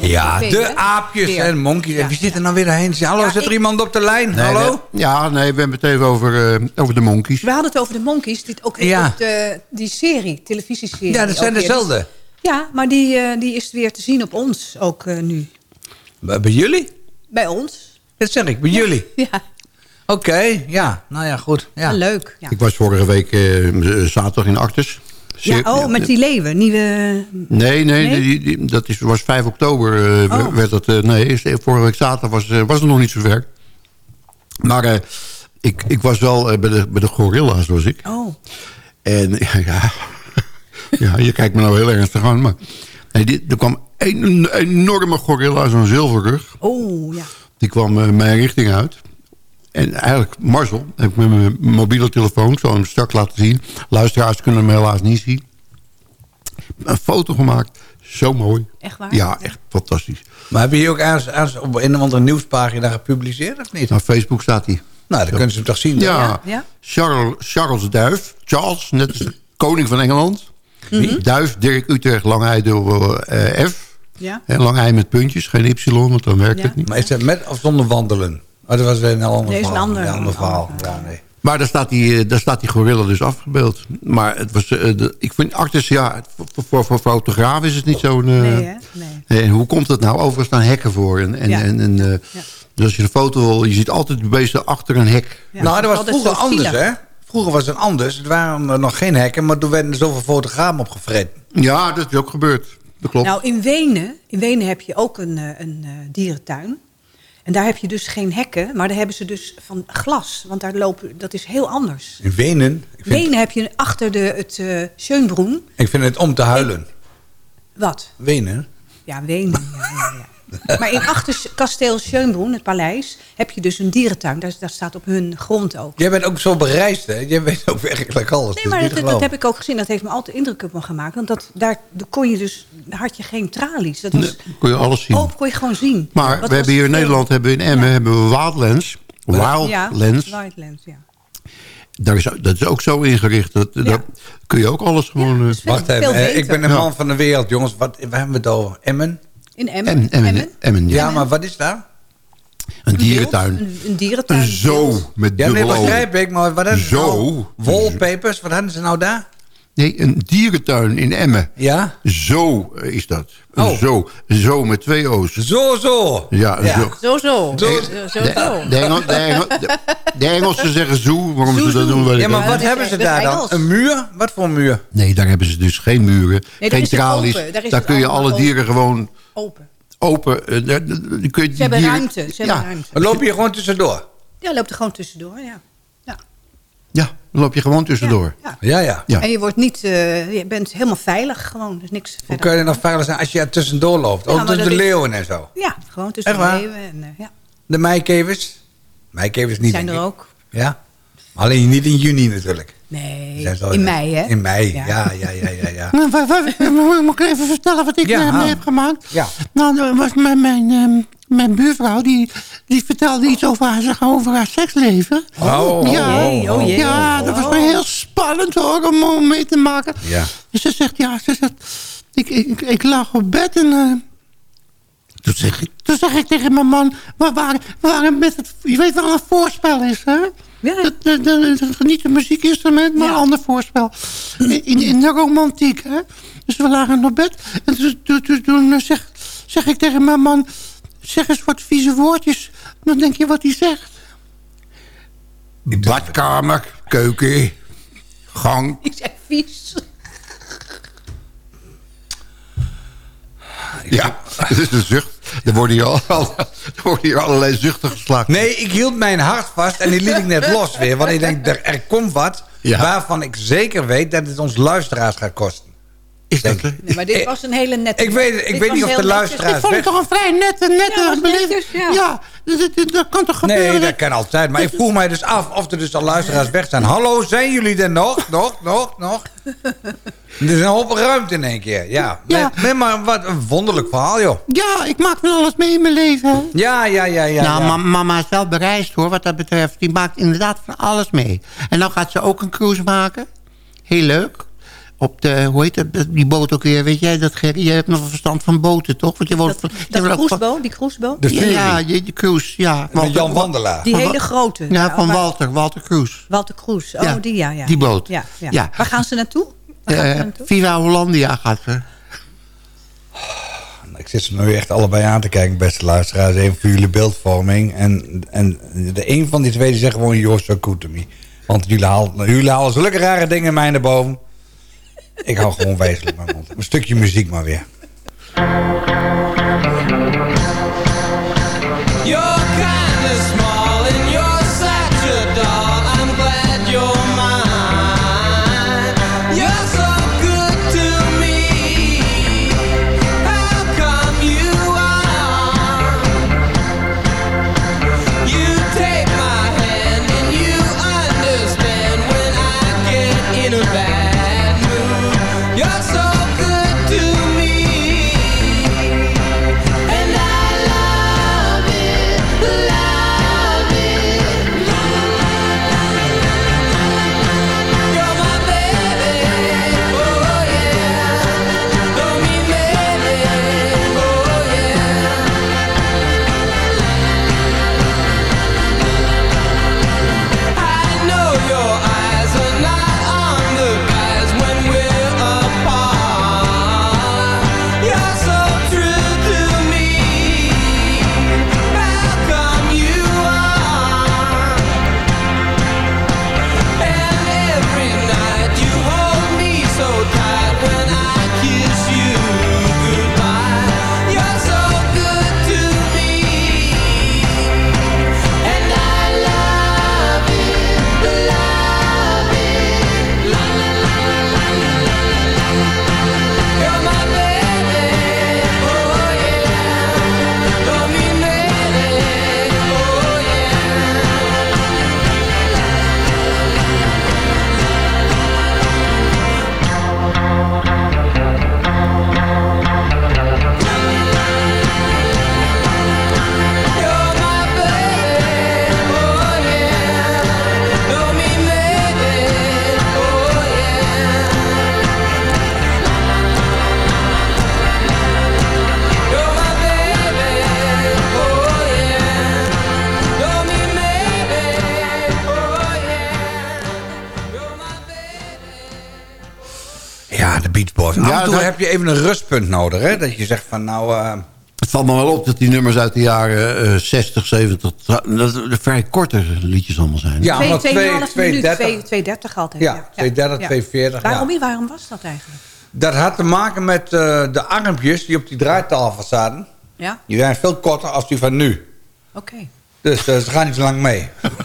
Ja, de aapjes en monkeys. En wie zit er nou weer heen? Hallo, zit er iemand op de lijn? Nee, Hallo? nee. ja, nee, we hebben het even over, eh, over de monkeys. We hadden het over de Monkeys. Dit ook, Ja. ook de, die serie, televisieserie. Ja, dat zijn dezelfde. Ja, maar die, eh, die is weer te zien op ons ook eh, nu. Bij bij jullie? Bij ons. Dat zeg ik, bij jullie. Ja, Oké, ja. Nou ja, goed. Ja. leuk. Ja. Ik was vorige week eh, zaterdag in Artes. Ja, oh, met die leeuwen. Nieuwe... Nee, nee, Nee? Die, die- dat is, was 5 oktober. eh, Oh. werd dat, eh, nee, vorige week zaterdag was, eh, was het nog niet zo ver. Maar eh, ik, ik was wel eh, bij, de, bij de gorilla's, was ik. Oh, En ja, ja, je kijkt me nou heel ernstig aan. Maar nee, die, er kwam een enorme gorilla, zo'n zilverrug. oh ja. Die kwam eh, mijn richting uit. En eigenlijk, Marcel, heb ik met mijn mobiele telefoon... ik zal hem straks laten zien. Luisteraars kunnen hem helaas niet zien. Een foto gemaakt. Zo mooi. Echt waar? Ja, echt fantastisch. Maar hebben jullie ook ergens op een of andere nieuwspagina gepubliceerd of niet? Op Facebook staat hij. Nou, dan kunnen ze hem toch zien? Ja, Ja, ja. Charles, Charles Duif. Charles, net als de koning van Engeland. Mhm. Duif, Dirk Utrecht, Langij door eh, F. Ja. En met puntjes, geen Y, want dan werkt Ja. het niet. Maar is dat met of zonder wandelen? Oh, dat was weer een ander Nee, is een ander- verhaal. ander Ja, nee. Maar daar staat, die, eh, daar staat die gorilla dus afgebeeld. Maar het was, eh, de, ik vind ja, voor, voor, voor fotograaf is het niet zo'n... eh, Nee, hè? Nee. En hoe komt het nou? Overigens staan hekken voor. En, en, Ja. en, en, eh, Dus als je de foto wil, je ziet altijd de beesten achter een hek. Ja, nou, dat was vroeger anders, hè? Vroeger was het anders. Er waren er nog geen hekken, maar toen werden er zoveel fotografen opgevreten. Ja, dat is ook gebeurd. Dat klopt. Nou, in Wenen, in Wenen heb je ook een, eh, een eh, dierentuin. En daar heb je dus geen hekken, maar daar hebben ze dus van glas. Want daar lopen, dat is heel anders. In Wenen, ik vind, Wenen heb je achter de, het Schönbrunn. ik vind het om te huilen. Wat? Wenen? Ja, Wenen. Ja, ja, ja. Maar in achter kasteel Schönbrunn, het paleis, heb je dus een dierentuin. Daar, daar staat op hun grond ook. Jij bent ook zo bereisd, hè? Jij weet ook werkelijk alles. Nee, Dat maar dat, dat heb ik ook gezien. Dat heeft me altijd indruk op me gemaakt. Want dat, daar kon je dus, had je geen tralies. Dat was Nee, kon je alles zien. open, kon je gewoon zien. Maar Wat we hebben hier in Nederland, hebben we in Emmen, hebben we Wildlands. Ja, Wildlands. Wildlands, ja. Daar is, dat is ook zo ingericht. Dat, Daar kun je ook alles gewoon... eh, veel- Wacht even, ik ben een Ja. man van de wereld, jongens. Wat, waar hebben we het over? Emmen? In Emmen. Emmen, Emmen, Emmen. Emmen, ja. Ja, maar wat is daar? Een dierentuin. Een, een dierentuin. Een zoo met Ja, nee, dubbel ogen. begrijp ik, maar wat ze Zo. nou? Wallpapers, wat hadden ze nou daar? Nee, een dierentuin in Emmen. Ja? Zo eh, is dat. Een Oh. zo. Zo met twee O's. Zo, zo. Ja, Ja. zo. Zo, zo. Zo- Zo, zo. De, de, Engel- de, Engel- de- de Engelsen zeggen zoo. Waarom ze dat doen, weet ik Ja, maar wat dat is- hebben ze is daar dan? Een muur? Wat voor muur? Nee, daar hebben ze dus geen muren, daar geen is tralies. Daar is Daar kun je alle open. dieren gewoon Open. open. eh, kun je die Ze hebben ruimte. Ze ja, hebben ruimte. Dan loop je gewoon tussendoor. Ja, loopt er gewoon tussendoor, ja. ja, dan loop je gewoon tussendoor. Ja. Ja, ja. Ja. En je wordt niet, eh, je bent helemaal veilig gewoon. Is niks Hoe verder. kun je nog veilig zijn als je er tussendoor loopt? Ja, Ook tussen de leeuwen en zo. Ja, gewoon tussen Echt de leeuwen. En, eh, ja, De meikevers? Meikevers niet, zijn er ik. ook. Ja? Alleen niet in juni natuurlijk. Nee, in mei, hè? In mei, Ja. ja, ja, ja, ja. ja. Nou, Moet ik even vertellen wat ik Ja. eh, mee heb gemaakt? Ja. Nou, was mijn, mijn, ehm, mijn buurvrouw, die, die vertelde iets over haar, over haar seksleven. Oh, ja, oh, oh, oh. ja, dat was wel heel spannend hoor, om, mee te maken. Ja. Dus ze zegt, ja, ze zegt, ik, ik, ik lag op bed en... eh, toen, zeg ik, toen zeg ik tegen mijn man, we waren, we waren met het, je weet wel een voorspel is, hè? Ja. Dat, dat, dat- dat- niet een muziekinstrument, maar een ander voorspel. In, in, de romantiek, hè? Dus we lagen op bed. En toen, toen, toen, toen zeg, zeg ik tegen mijn man... Zeg eens wat vieze woordjes. Dan denk je wat hij zegt. Badkamer, keuken, gang. Ik zeg vies. Ja, dat is een zucht. Er worden hier, al, al- er worden hier allerlei zuchten geslagen. Nee, ik hield mijn hart vast en die liet ik net los weer. Want ik denk, er, er komt wat Ja. waarvan ik zeker weet dat het ons luisteraars gaat kosten. Is dat Denk? Nee, maar dit was een hele nette... Ik weet, ik Dit weet niet of de luisteraars Ik vond het toch een vrij nette, nette Ja, netjes, ja. ja dat, dat, dat kan toch gebeuren? Nee, dat kan altijd. Maar ik voel mij dus af of er dus al luisteraars weg zijn. Hallo, zijn jullie er nog? Nog, nog, nog? Er is een hoop ruimte in één keer. Ja, Ja. Nee, maar wat een wonderlijk verhaal, joh. Ja, ik maak van alles mee in mijn leven. Ja, ja, ja, ja. nou, ja. ma- mama is wel bereisd hoor, wat dat betreft. Die maakt inderdaad van alles mee. En dan gaat ze ook een cruise maken. Heel leuk. Op de, hoe heet dat, die boot ook weer, weet jij dat, Gerry? Jij hebt nog een verstand van boten, toch? Want je woont Dat, van, van- cruiseboot, die cruiseboot. De Ja, Fury. ja, je, je cruise, ja. Met Jan Wandelaar. Die van hele grote. Ja, van waar- Walter, Walter Cruise. Walter Kroes. Oh, Ja, die, ja, ja. die boot. Ja, ja. Ja. Waar gaan ze naartoe? Waar gaan ze naartoe? Viva Hollandia gaat ze. Ik zit ze nu echt allebei aan te kijken, beste luisteraars. Even voor jullie beeldvorming. En, en de een van die twee die zegt gewoon... Me. Want jullie halen, jullie halen zulke rare dingen in mij naar boven. Ik hou gewoon wezenlijk mijn mond. Een stukje muziek maar weer. Beach Boys. Af Ja, en toe dat- heb je even een rustpunt nodig, hè? Dat je zegt van, nou... eh, Het valt me wel op dat die nummers uit de jaren eh, 60, 70... dat het vrij korte liedjes allemaal zijn. ja, Twee- maar 2,5 twee- minuut, 2,30. 2,30 altijd. Ja, 2,30, 2,40, ja. Waarom, waarom was dat eigenlijk? Dat had te maken met eh, de armpjes die op die draaitafel zaten. Ja, Die zijn veel korter als die van nu. oké. Dus eh, ze gaan niet zo lang mee.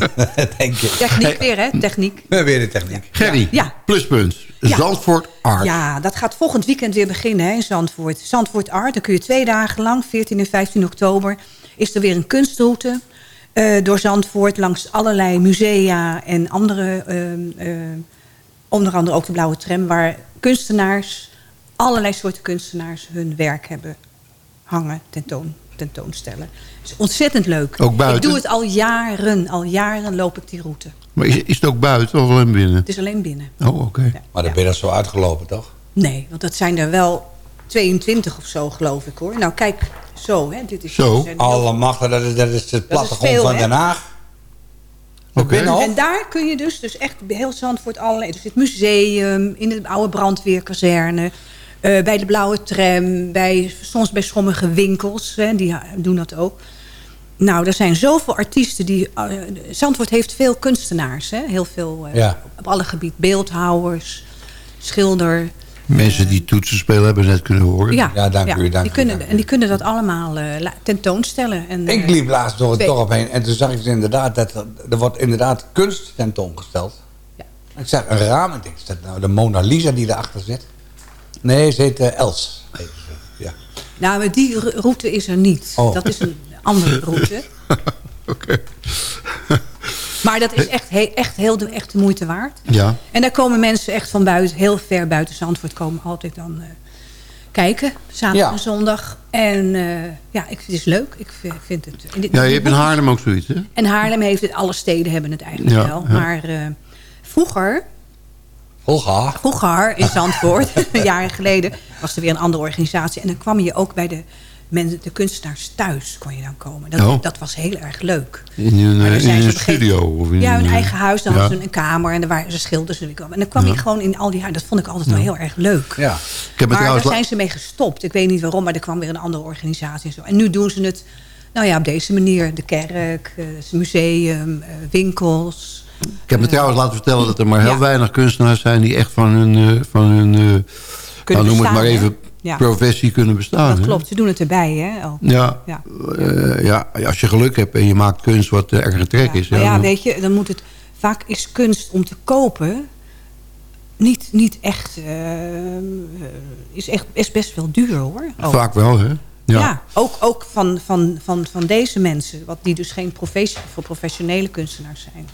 Denk je. Techniek weer, hè? Techniek. Weer de techniek. Gerry, Ja. pluspunt. Ja. Zandvoort Art. Ja, dat gaat volgend weekend weer beginnen hè, in Zandvoort. Zandvoort Art, dan kun je twee dagen lang, 14 en 15 oktober... is er weer een kunstroute. eh, door Zandvoort langs allerlei musea en andere... ehm, eh, onder andere ook de Blauwe Tram... waar kunstenaars, allerlei soorten kunstenaars... hun werk hebben hangen, tentoon, tentoonstellen. Het is ontzettend leuk. Ook buiten? Ik doe het al jaren. Al jaren loop ik die route. Maar is, is het ook buiten of alleen binnen? Het is alleen binnen. Oh, oké. Maar dan ben je dat zo uitgelopen, toch? Nee, want dat zijn er wel 22 of zo, geloof ik hoor. Nou, kijk, zo. Hè, dit is Zo? machten, dat is, dat is het plattegrond van hè? Den Haag. Oké. En daar kun je dus, dus echt heel Zandvoort allerlei... Er zit museum, in de oude brandweerkazerne... eh, bij de blauwe tram, bij, soms bij sommige winkels. Hè, die doen dat ook. Nou, er zijn zoveel artiesten die... eh, Zandvoort heeft veel kunstenaars. Hè? Heel veel, eh, Ja. op alle gebieden. Beeldhouwers, schilder... Mensen die toetsen spelen hebben net kunnen horen. Ja, die kunnen, En die kunnen dat allemaal tentoonstellen. En, Ik liep laatst door het twee- dorp heen en toen zag ik dus inderdaad dat er, er wordt inderdaad kunst tentoongesteld. Ik zag een raam en ik nou de Mona Lisa die erachter zit? Nee, ze heet eh, Els. Ja. Nou, maar die ro- route is er niet. Oh. Dat is een andere route. Maar dat is echt, he- echt heel de, echt de moeite waard. Ja. En daar komen mensen echt van buiten, heel ver buiten Zandvoort... komen altijd dan eh, kijken, zaterdag Ja. en zondag. En eh, ja, ik, het is leuk. Ik vind- het... dit- Ja, je hebt in Haarlem ook zoiets, hè? En Haarlem heeft het, alle steden hebben het eigenlijk Ja, wel. Maar vroeger, Vroeger? vroeger in Zandvoort, jaren geleden, was er weer een andere organisatie. En dan kwam je ook bij de, mensen, de kunstenaars thuis kon je dan komen. Dat, Oh. dat was heel erg leuk. In een, eh, in een gegeven- studio? Of in Ja, hun eh, eigen huis. Dan ja. hadden ze een kamer en daar waren ze schilders. En en dan kwam Ja. ik gewoon in al die huizen. Dat vond ik altijd wel heel erg leuk. Ja. Ik heb het maar trouwens daar zijn ze mee gestopt. Ik weet niet waarom, maar er kwam weer een andere organisatie. En, zo. en nu doen ze het nou ja, op deze manier. De kerk, eh, het museum, eh, winkels. Ik heb me trouwens laten vertellen dat er maar heel Ja. weinig kunstenaars zijn... die echt van hun, eh, van hun eh, nou, noem het bestaan, maar hè? even, Ja. professie kunnen bestaan. dat hè? klopt, ze doen het erbij. Hè, ook. Ja, Ja. eh, ja, als je geluk hebt en je maakt kunst wat eh, erg trek is... Maar ja, dan- weet je, dan moet het... Vaak is kunst om te kopen niet, niet echt... is, echt, is best wel duur, hoor. Ook. Vaak wel, hè? Ja, Ja. ook, ook van, van, van, van deze mensen. Wat die dus geen professie, voor professionele kunstenaars zijn.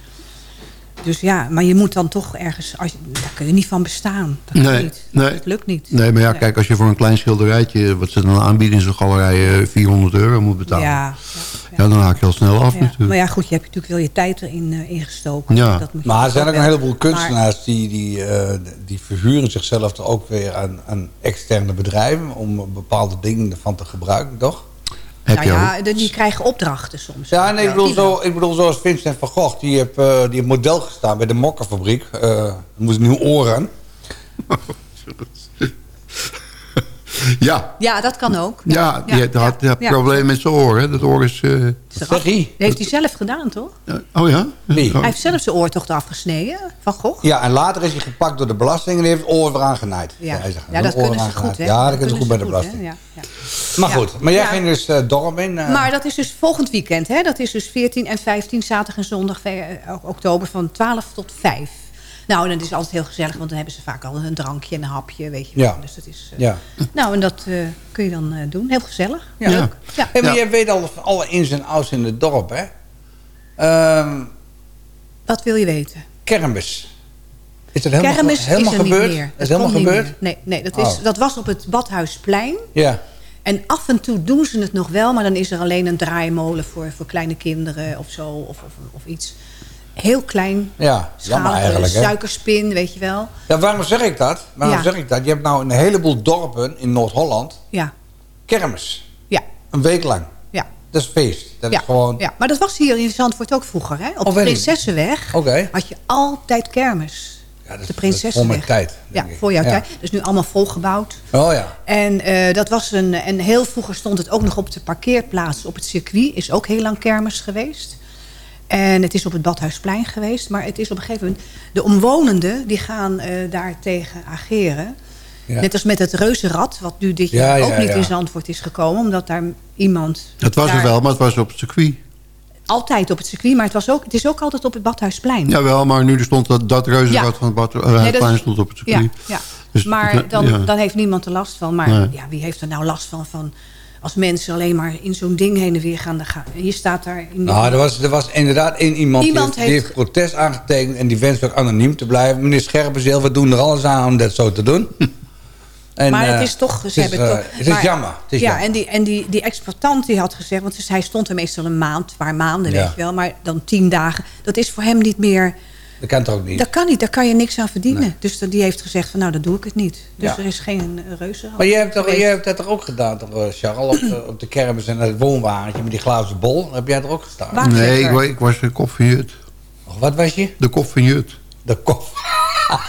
Dus ja, maar je moet dan toch ergens... Als je, daar kun je niet van bestaan. Dat, Nee, lukt niet. nee. dat lukt niet. Nee, maar ja, Nee. kijk, als je voor een klein schilderijtje... wat ze dan aanbieden in zo'n galerij... eh, 400 euro moet betalen. Ja, Ja, dan haak je al snel af Ja. natuurlijk. Maar ja, goed, je hebt natuurlijk wel je tijd erin eh, ingestoken. Ja. Dat moet Maar er zijn ook een heleboel Maar- kunstenaars die, die, eh, die verhuren zichzelf er ook weer aan, aan externe bedrijven om bepaalde dingen ervan te gebruiken, toch? Nou ja, die krijgen opdrachten soms. Ja, nee, ik bedoel, zo, ik bedoel zoals Vincent van Gogh, die heeft, eh, die heeft model gestaan bij de mokkerfabriek. Eh er moest een nieuw oor aan. Ja. Ja, dat kan ook. Ja, die had, een ja. probleem met zijn oor. Hè? Dat oor is... eh, Dat heeft hij zelf gedaan, toch? oh ja? Wie? Hij heeft zelf zijn oor toch afgesneden, Van Gogh? Ja, en later is hij gepakt door de belasting en die heeft het oor weer aangenaaid. Ja, ja dat kunnen ze goed, hè? Ja, dat kunnen ze goed bij de belasting. Ja, ja. Maar Ja. goed, maar jij Ja. ging dus eh dorp in. eh, Maar dat is dus volgend weekend, hè? Dat is dus 14 en 15, zaterdag en zondag, eh, oktober, van 12 tot 5. Nou, en dat is altijd heel gezellig, want dan hebben ze vaak al een drankje en een hapje, weet je wel. Ja. Dus dat is, eh, Ja. Nou, en dat eh, kun je dan eh, doen. Heel gezellig. Ja. Leuk. Ja. Hey, maar jij weet al van alle ins en outs in het dorp, hè? Ehm, Wat wil je weten? kermis. Is dat helemaal, Kermis helemaal is er gebeurd? niet meer. Is Dat helemaal gebeurd? meer. Nee, nee dat, is, Oh. dat was op het Badhuisplein. Ja. En af en toe doen ze het nog wel, maar dan is er alleen een draaimolen voor, voor kleine kinderen of zo. Of, of, of iets. Heel klein. Ja, jammer eigenlijk, hè? Suikerspin, weet je wel. Ja, waarom zeg ik dat? Waarom Ja. zeg ik dat? Je hebt nou een heleboel dorpen in Noord-Holland Ja, kermis. ja, Een week lang. ja. Dat is feest. Dat ja, is gewoon... ja. Maar dat was hier in Zandvoort ook vroeger. Hè? Op Oh, de. Prinsessenweg had je altijd kermis. Ja, dat, de is- dat is voor mijn tijd. Ja, ik. voor jouw Ja. tijd. Dus nu allemaal volgebouwd. Oh ja. En eh, dat was een. En heel vroeger stond het ook nog op de parkeerplaats op het circuit. Is ook heel lang kermis geweest. En het is op het Badhuisplein geweest. Maar het is op een gegeven moment. De omwonenden die gaan eh daartegen ageren. Ja. Net als met het reuzenrad. Wat nu dit Ja, jaar ja, ook niet ja. in Zandvoort is gekomen. Omdat daar iemand. Het was er wel, maar het was op het circuit. Altijd op het circuit. Maar het, was ook, het is ook altijd op het Badhuisplein. Jawel, maar nu stond dat, dat reuzenrad Ja. van het bad, uh, Nee, dat plein is- stond op het Ja, circuit. ja. Dus- maar dan, ja. dan heeft niemand er last van. Maar Nee. ja, wie heeft er nou last van? van als mensen alleen maar in zo'n ding heen en weer gaan... Dan gaan je staat daar... In Nou, er was, er was inderdaad één iemand, Iemand die, heeft, die heeft- heeft protest aangetekend... en die wenst ook anoniem te blijven. Meneer Scherpenzeel, we doen er alles aan om dat zo te doen. En, maar eh, het is toch... Ze het is, hebben eh, toch het is maar- jammer. Het is ja, jammer. en, die, en die, die exploitant die had gezegd... want dus hij stond er meestal een maand, een paar maanden, Ja. weet je wel... maar dan tien dagen, dat is voor hem niet meer... Dat kan toch ook niet? Dat kan niet, daar kan je niks aan verdienen. Dus dat- die heeft gezegd van, nou, dan doe ik het niet. Dus Ja. er is geen reuze. Maar jij hebt, toch, hebt dat toch ook gedaan, toch, eh, Charles? Op de, op de kermis en het woonwagentje met die glazen bol. Heb jij er ook gestaan? Nee, ik, ik was de kop van Jut. Wat was je? De kop van Jut. De kop.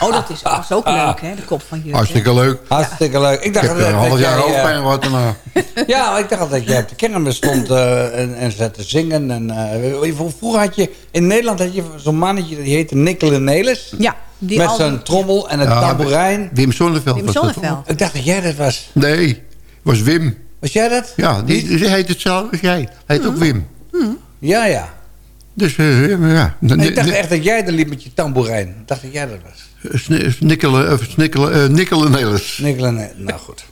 Oh, dat is, was ook leuk, hè? De kop van Jut. Hartstikke leuk. Hartstikke leuk. Ik Ik dacht heb dat, er een half jaar jij, eh, hoofdpijn gehad daarna. Ja, maar ik dacht dat jij op de kermis stond eh, en, en zat te zingen. En, eh, vroeger had je, in Nederland had je zo'n mannetje, die heette Nikkele Nelis. Ja, die met zijn trommel en een Ja, tamboerijn. Wim Sonneveld Wim was dat, Sonneveld. Ik dacht dat jij dat was. Nee, het was Wim. Was jij dat? Ja, die, die heet hetzelfde als jij. Hij heet ook Wim. Ja, ja. Dus eh, ja. Ik dacht echt dat jij er liep met je tamboerijn. Ik dacht dat jij dat was. Snikkelen, of snikkelen, eh, Nikkelen Nelis. Nikkele Nelis. Nou goed.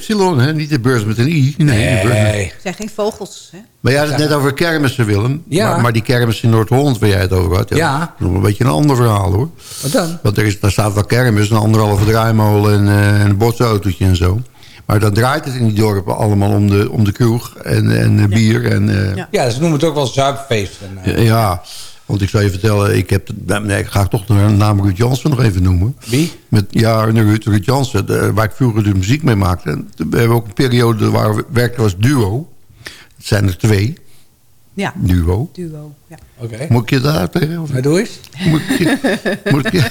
Y, hè? niet de birds met een I. Nee, de birds met- Nee. Het zijn geen vogels, hè? Maar jij had het net over kermissen, Willem. Ja. Maar, maar die kermis in Noord-Holland waar jij het over had... Ja. dat is nog een beetje een ander verhaal, hoor. Wat dan? Want er, is, daar staat wel kermis, een anderhalve draaimolen en eh, een botsautootje en zo. Maar dan draait het in die dorpen allemaal om de, om de kroeg en, en bier. En, eh, Ja. Ja, ze noemen het ook wel zuipfeest. En, eh, ja, want ik zou je vertellen, ik heb, nee, ik ga toch de naam Ruud Jansen nog even noemen. Wie? Met, ja, Ruud, Ruud Jansen, de- waar ik vroeger de muziek mee maakte. En we hebben ook een periode waar we werkten als duo. Het zijn er twee, Ja, duo. duo. Ja. Oké. Moet ik je daar tegen? Of Maar doe eens. moet ik je, moet ik je,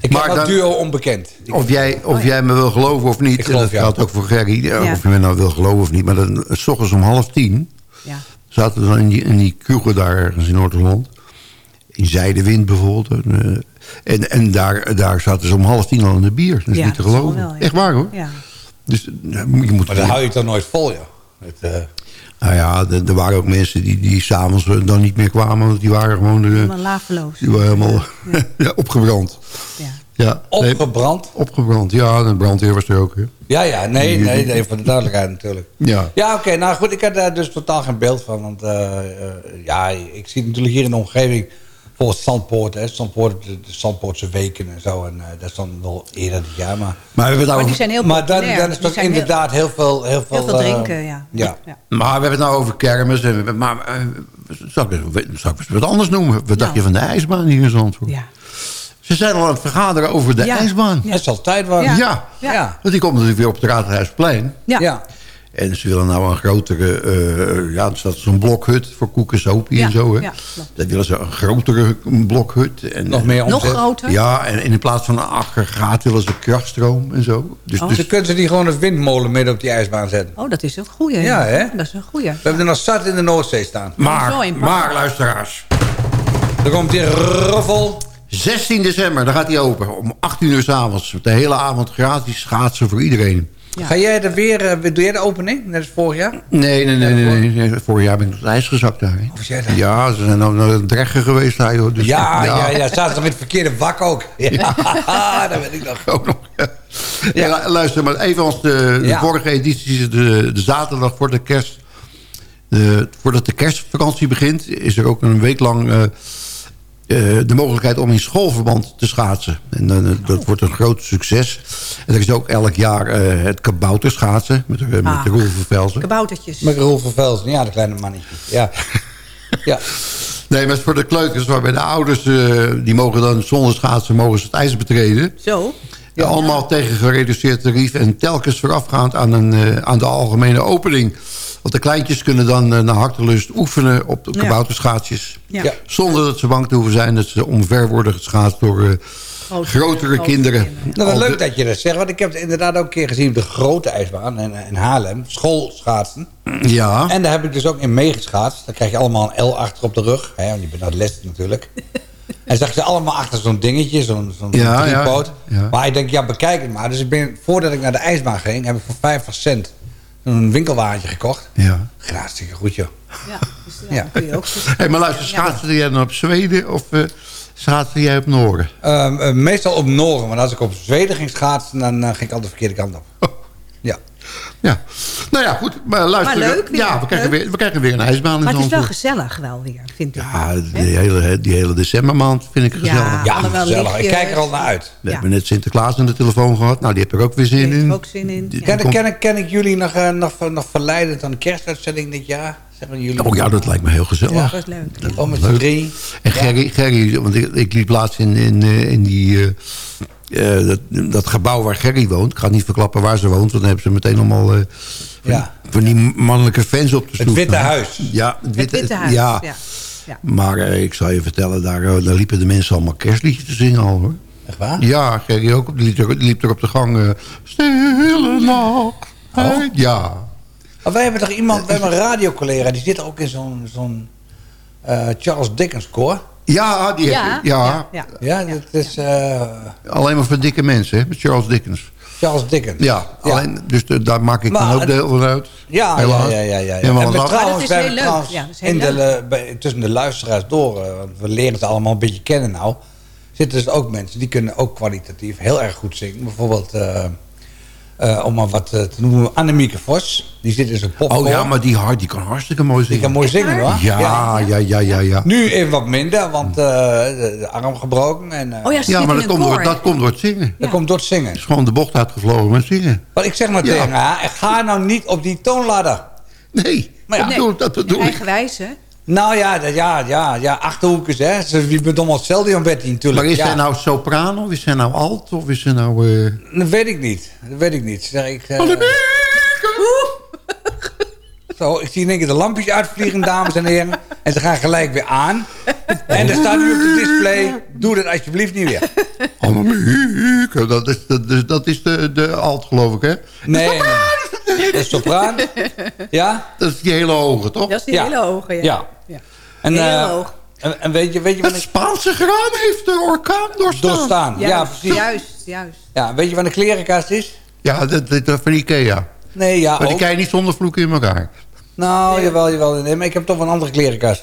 Ik Maar dat duo onbekend. Of jij, of jij me wil geloven of niet. Ik geloof dat geldt ook voor Gerry. Ja. Of je me nou wil geloven of niet. Maar dan, s ochtends om half tien ja. Zaten dan in die, in die kroegen daar ergens in Noord-Holland. In Zijdewind bijvoorbeeld. En, eh, en, en daar, daar zaten ze om half tien al in de bier. Dat is Ja, niet te geloven. wel, ja. Echt waar hoor. ja. Dus eh, je moet... Maar dan hou je het dan nooit vol, joh. Het, eh, Nou ja, er, waren ook mensen die, die s'avonds dan niet meer kwamen. Want die waren gewoon Helemaal laveloos. die waren helemaal ja, opgebrand. Ja. Ja, nee, opgebrand. opgebrand. Ja, de brandweer was er ook. Hè. Ja, ja, nee, nee, nee, voor de duidelijkheid natuurlijk. Ja. Ja, oké, nou goed, ik had daar dus totaal geen beeld van. Want eh, eh, ja, ik zie natuurlijk hier in de omgeving Bijvoorbeeld Zandpoort, hè. Zandpoort, de, de Zandpoortse weken en zo. En eh, dat is dan wel eerder dit jaar. Maar, Maar we hebben het Maar nou die zijn heel maar dan, is Die toch heel- inderdaad heel, veel... Heel veel, Heel veel drinken, ja. ja. Maar we hebben het nou over kermis. En, maar uh, zou, ik, zou ik eens wat anders noemen? Wat dacht je van de ijsbaan hier in Zandvoort? Ja. Ze zijn al aan het vergaderen over de Ja. ijsbaan. Het zal tijd worden. Ja. Ja. Ja. Ja. Want die komt natuurlijk weer op het Raadhuisplein. Ja. Ja. En ze willen nou een grotere... eh ja, er staat zo'n blokhut voor koeken, sopie Ja, en zo. Hè. ja. Dat willen ze een grotere blokhut. En, Nog meer Nog omzet. groter? Ja, en in plaats van een aggregaat willen ze krachtstroom en zo. Dus, Oh. dus Dan kunnen ze die gewoon een windmolen midden op die ijsbaan zetten. Oh, dat is een goeie. Ja, hè? Dat is een goeie. We hebben er nog zat in de Noordzee staan. Maar, maar luisteraars. Er komt die roffel. 16 december, dan gaat hij open. Om 18 uur s'avonds. De hele avond gratis schaatsen voor iedereen. Ga jij er weer... eh, doe jij de opening? Net als vorig jaar? Nee, nee, nee. nee, nee, nee. Vorig jaar ben ik tot het ijs gezakt daar. hè. Of jij dat? Ja, ze zijn nou naar het dreggen geweest daar, joh. Dus, Ja, ja, ja. Zaten ze met het verkeerde wak ook. Ja, dat weet ik nog. Ook nog, ja. Ja, luister, maar even als de, de Ja. vorige editie is de, de zaterdag voor de kerst. De, voordat de kerstvakantie begint, is er ook een week lang eh, de mogelijkheid om in schoolverband te schaatsen. En eh, dat wordt een groot succes. En er is ook elk jaar eh, het kabouterschaatsen met, eh, met Ah. de Roel van Velzen. Kaboutertjes. Met Roel van Velsen. Ja, de kleine mannetje. Ja. ja. Nee, maar het is voor de kleuters, waarbij de ouders... eh, die mogen dan zonder schaatsen mogen ze het ijs betreden. Zo. Ja, allemaal tegen gereduceerd tarief en telkens voorafgaand aan, een, eh, aan de algemene opening. Want de kleintjes kunnen dan eh, naar hartelust oefenen op de kabouterschaatsjes. Ja. Ja. Zonder dat ze bang te hoeven zijn dat ze omver worden geschaatst door eh, Grote- grotere grote kinderen. kinderen. Nou, wat leuk dat je dat zegt. Want ik heb het inderdaad ook een keer gezien op de grote ijsbaan in, in Haarlem. Schoolschaatsen. Ja, En daar heb ik dus ook in meegeschaatst. Dan krijg je allemaal een L achter op de rug. Hè, want je bent atleet natuurlijk. En zag ze allemaal achter zo'n dingetje, zo'n zo'n Ja, ja, driepoot. ja. Maar ik denk, ja, bekijk het maar. Dus ik ben, voordat ik naar de ijsbaan ging, heb ik voor 50 cent een winkelwagentje gekocht. ja. Hartstikke goed, joh. Ja, dus ja, Ja. dan kun je ook. Hey, maar luister, schaatsen jij dan op Zweden of eh schaatsen jij op Noorden? Ehm, eh, meestal op Noren. Want als ik op Zweden ging schaatsen, dan eh, ging ik altijd de verkeerde kant op. Ja. Ja. Nou ja, goed. Maar luister. Maar leuk weer. Ja, we krijgen, Leuk. weer, we krijgen weer een ijsbaan in Maar het is wel gezellig wel weer, vind ik. Ja, die hele, die hele decembermaand vind ik Ja. gezellig. Ja, allemaal gezellig. Ik kijk er al naar uit. We Ja. hebben net Sinterklaas aan de telefoon gehad. Nou, die heb ik ook weer zin in. ook zin in. Ja. Ken, ken, ik- ken ik jullie nog, eh, nog, nog verleidend aan de kerstuitzending dit jaar? Zeggen jullie? Oh ja, dat lijkt me heel gezellig. Ja. Dat was leuk. ja. Oh, met z'n drie. En Gerry, Gerry want ik, ik liep laatst in, in, eh, in die, eh, eh, dat, dat gebouw waar Gerry woont. Ik ga niet verklappen waar ze woont, want dan hebben ze meteen allemaal eh, van, Ja. van die mannelijke fans op de stoep. Het Witte. Huis. Ja, het Het Witte, Huis. Ja. Ja. Ja. Maar eh, ik zal je vertellen, daar, daar liepen de mensen allemaal kerstliedjes te zingen al hoor. Echt waar? Ja, Gerry ook. Die liep, er, die liep er op de gang. eh Stille nacht. Oh. Ja. Maar wij hebben toch iemand, we hebben een radiocollega, die zit ook in zo'n zo'n eh, Charles Dickens koor. Ja, die Ja, heb je. Ja, ja, Ja, dat is eh, alleen maar voor dikke mensen, hè, met Charles Dickens. Charles Dickens. Ja, Alleen, dus de- daar maak ik Maar dan ook het- deel van uit. Ja, ja, Helaas. ja, ja, ja. ja. Ja, maar en we trouwens, Maar dat is heel leuk. trouwens Ja, dat is heel in de, leuk. bij- tussen de luisteraars door, eh, want we leren ze allemaal een beetje kennen nou, zitten dus ook mensen die kunnen ook kwalitatief heel erg goed zingen. Bijvoorbeeld, eh, eh, om maar wat eh, te noemen, Annemieke Vos. Die zit in zijn popkoor. Oh ja, maar die, hard, die kan hartstikke mooi Die zingen. kan mooi zingen hoor. Ja, ja, ja, ja, ja. Nu even wat minder, want eh, de, de arm gebroken. En, eh, Oh ja, ze Ja, zit maar in dat komt, door, dat komt door het zingen. dat komt door het zingen. is gewoon de bocht uitgevlogen met zingen. Wat ik zeg maar Ja. tegen haar, ga nou niet op die toonladder. Nee, Maar ja, dat bedoel, dat bedoel ik. Eigenwijs, hè? Nou ja, ja, ja, ja, achterhoekers hè. Ze, je bent allemaal hetzelfde aan Betty natuurlijk. Maar is ja. zij nou sopraan of is zij nou alt of is zij nou... eh, Dat weet ik niet. Dat weet ik niet. Zeg, ik, eh, zo, ik zie in één keer de lampjes uitvliegen, dames en heren. En ze gaan gelijk weer aan. En er staat nu op de display, doe dat alsjeblieft niet weer. Dat is, dat is, dat is de, de alt, geloof ik, hè? Nee, nee. Dat is sopraan. Ja? Dat is die hele hoge, toch? Dat is die Ja. hele hoge, ja. Ja. Ja. En, Heel eh, hoog. En, en weet je, weet je wat Het ik... Spaanse graan heeft de orkaan doorstaan. Doorstaan. Ja, Juist, precies. juist, juist. Ja, weet je wat een klerenkast is? Ja, dat, dat, dat van Ikea. Nee, ja, Maar die ook. kan je niet zonder vloeken in elkaar. Nou, jawel, jawel. Nee, maar ik heb toch een andere klerenkast.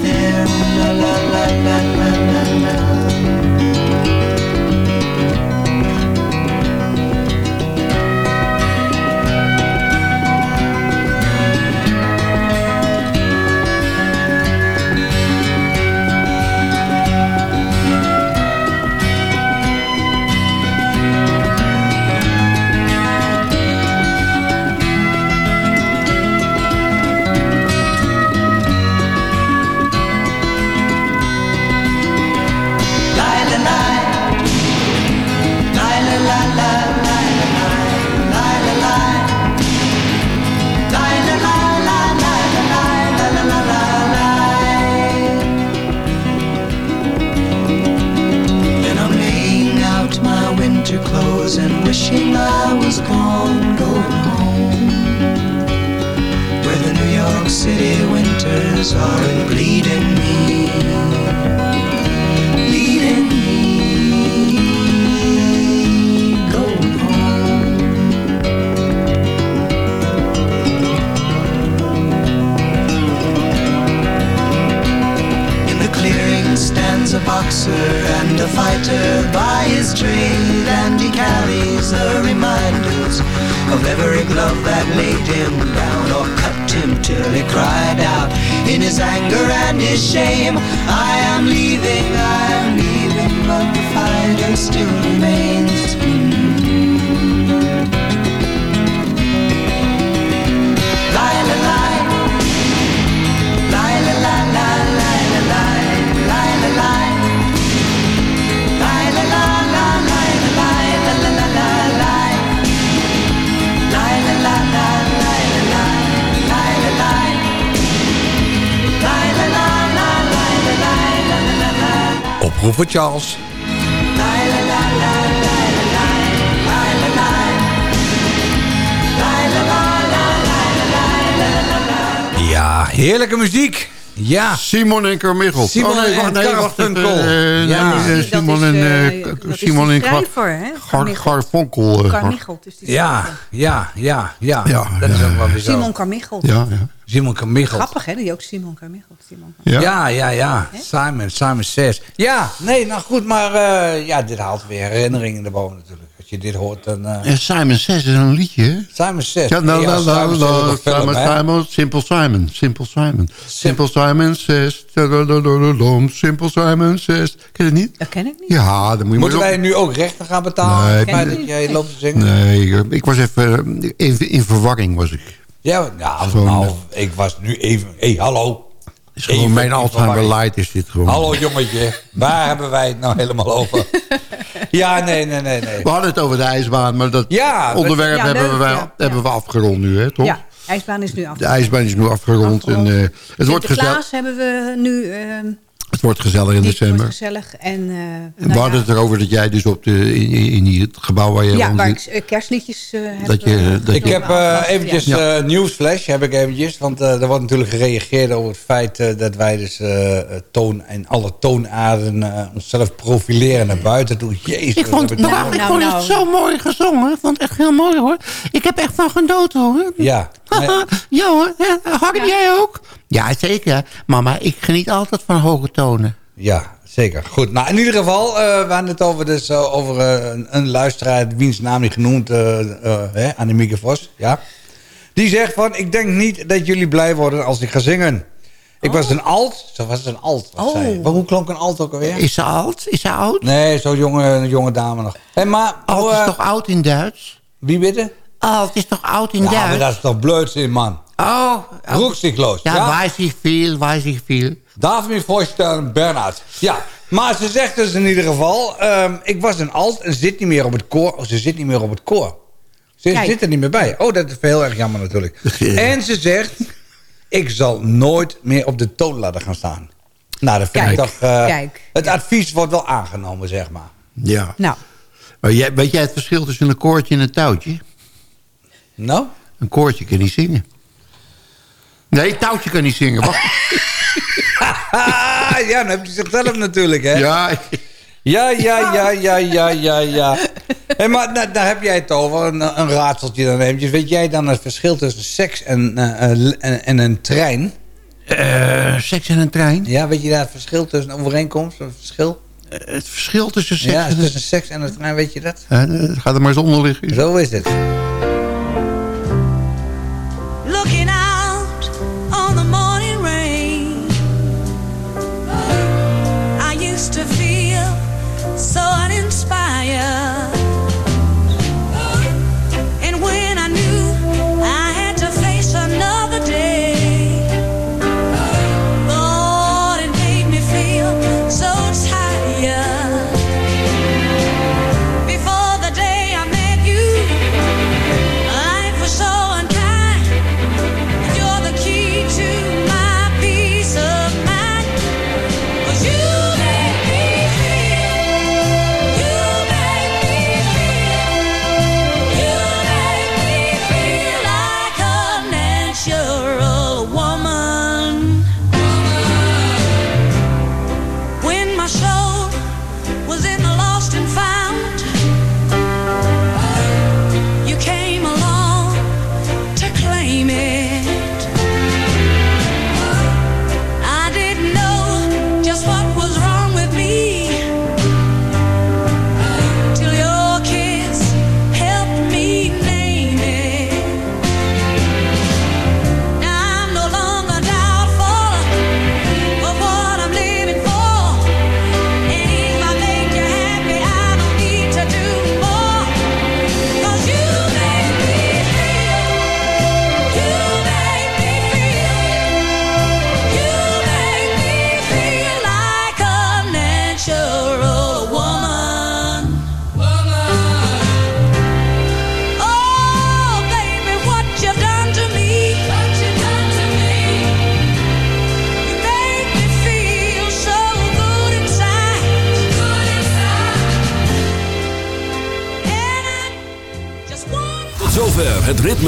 voor Charles. Ja, heerlijke muziek. Ja. Simon en Carmichael. Simon Oh, nee, en nee, wacht even. Garfunkel. Eh, Ja. nee, eh, Simon en is Simon en Gar- schrijver, hè? Gar- Carmichael. Is die Ja, ja, ja, ja. Ja, dat is ook wel weer zo. Simon Carmichelt. Ja, ja. Simon Carmichael. Grappig, hè? Die ook Simon Carmichelt. Simon. Ja. Ja, ja, ja. Simon, Simon Says. Ja, nee, nou goed, maar eh, ja, dit haalt weer herinneringen naar boven natuurlijk. Je dit hoort, dan... eh, En Simon Says is een liedje? Simon Says. Ja, nou, nou, Simon nou, nou, Simon, hè? Simon, Simple Simon, Simple Simon. Simple Simon says, Simple Simon says. Ken je het niet? Dat ken ik niet. Ja, dan moet je Moeten wij nu ook rechten gaan betalen? Nee, dat jij loopt te zingen? Nee, ik was even eh, in, in verwarring was ik. Ja, nou, Gewoon, nou, ik was nu even... Hé, hey, hallo. is gewoon mijn Alzheimer light is dit gewoon. Hallo jongetje, waar hebben wij het nou helemaal over? Ja, nee, nee, nee, nee. We hadden het over de ijsbaan, maar dat Ja, onderwerp Ja, hebben, leuk, we, ja. hebben we afgerond nu, hè, toch? Ja, ijsbaan is nu af. De ijsbaan is nu afgerond. En, eh, het wordt gezellig. hebben we nu... ehm, Het wordt gezellig in Dit december. wordt gezellig. En, eh, En nou we hadden ja, het erover dat jij dus op de, in, in het gebouw waar je ja, waar ik eh, kerstliedjes eh, heb. Dat je- dat je- Ik heb eh, eventjes ja. eh, nieuwsflash, heb ik eventjes. Want eh, er wordt natuurlijk gereageerd over het feit eh, dat wij dus toon en alle toonaarden eh, onszelf profileren naar buiten toe. Jezus, Ik wat vond, heb het, ik- prachtig. ik vond het zo mooi gezongen. Ik vond het echt heel mooi hoor. Ik heb echt van genoten hoor. Ja. Ja hoor, jij ook? Ja, zeker. Mama, ik geniet altijd van hoge tonen. Ja, zeker. Goed, nou in ieder geval, eh, we hadden het over, dus, eh, over eh, een, een luisteraar, wiens naam niet genoemd, hè, Annemieke Vos. Ja. Die zegt van, ik denk niet dat jullie blij worden als ik ga zingen. Ik was een alt, zo was het een alt. Wat zei je? Maar hoe klonk een alt ook alweer? Is ze oud? Is ze oud? Nee, zo'n jonge, jonge dame nog. Hey, maar, Alt hoe, is toch oud in Duits? Wie bitte? Alt is toch oud in Ja, maar Duits? dat is toch blödsinn, man. Oh. Rücksichtlos. Ja, Ja, weiß ich viel, weiß ich viel. Darf ik me voorstellen, Bernhard. Ja, maar ze zegt dus in ieder geval... ehm, ik was een alt en zit niet meer op het koor. Oh, ze zit niet meer op het koor. Ze Kijk. zit er niet meer bij. Oh, dat is heel erg jammer natuurlijk. en ze zegt... Ik zal nooit meer op de toonladder gaan staan. Nou, dat vind ik toch... eh, kijk. Het advies wordt wel aangenomen, zeg maar. Ja. Nou, Maar jij, weet jij het verschil tussen een koortje en een touwtje? Nou? Een koortje kan niet zingen. Nee, touwtje kan niet zingen. Wacht. ja, dan heb je zichzelf natuurlijk, hè? Ja. Ja, ja, ja, ja, ja, ja, ja. Hey, maar nou, daar heb jij het over, een, een raadseltje dan eventjes. Weet jij dan het verschil tussen seks en, eh, eh, en, en een trein? Eh, seks en een trein? Ja, weet je daar het verschil tussen, overeenkomst, het verschil? het verschil tussen seks ja, en... tussen seks en een trein, weet je dat? Ga er maar eens onder liggen. Zo is het.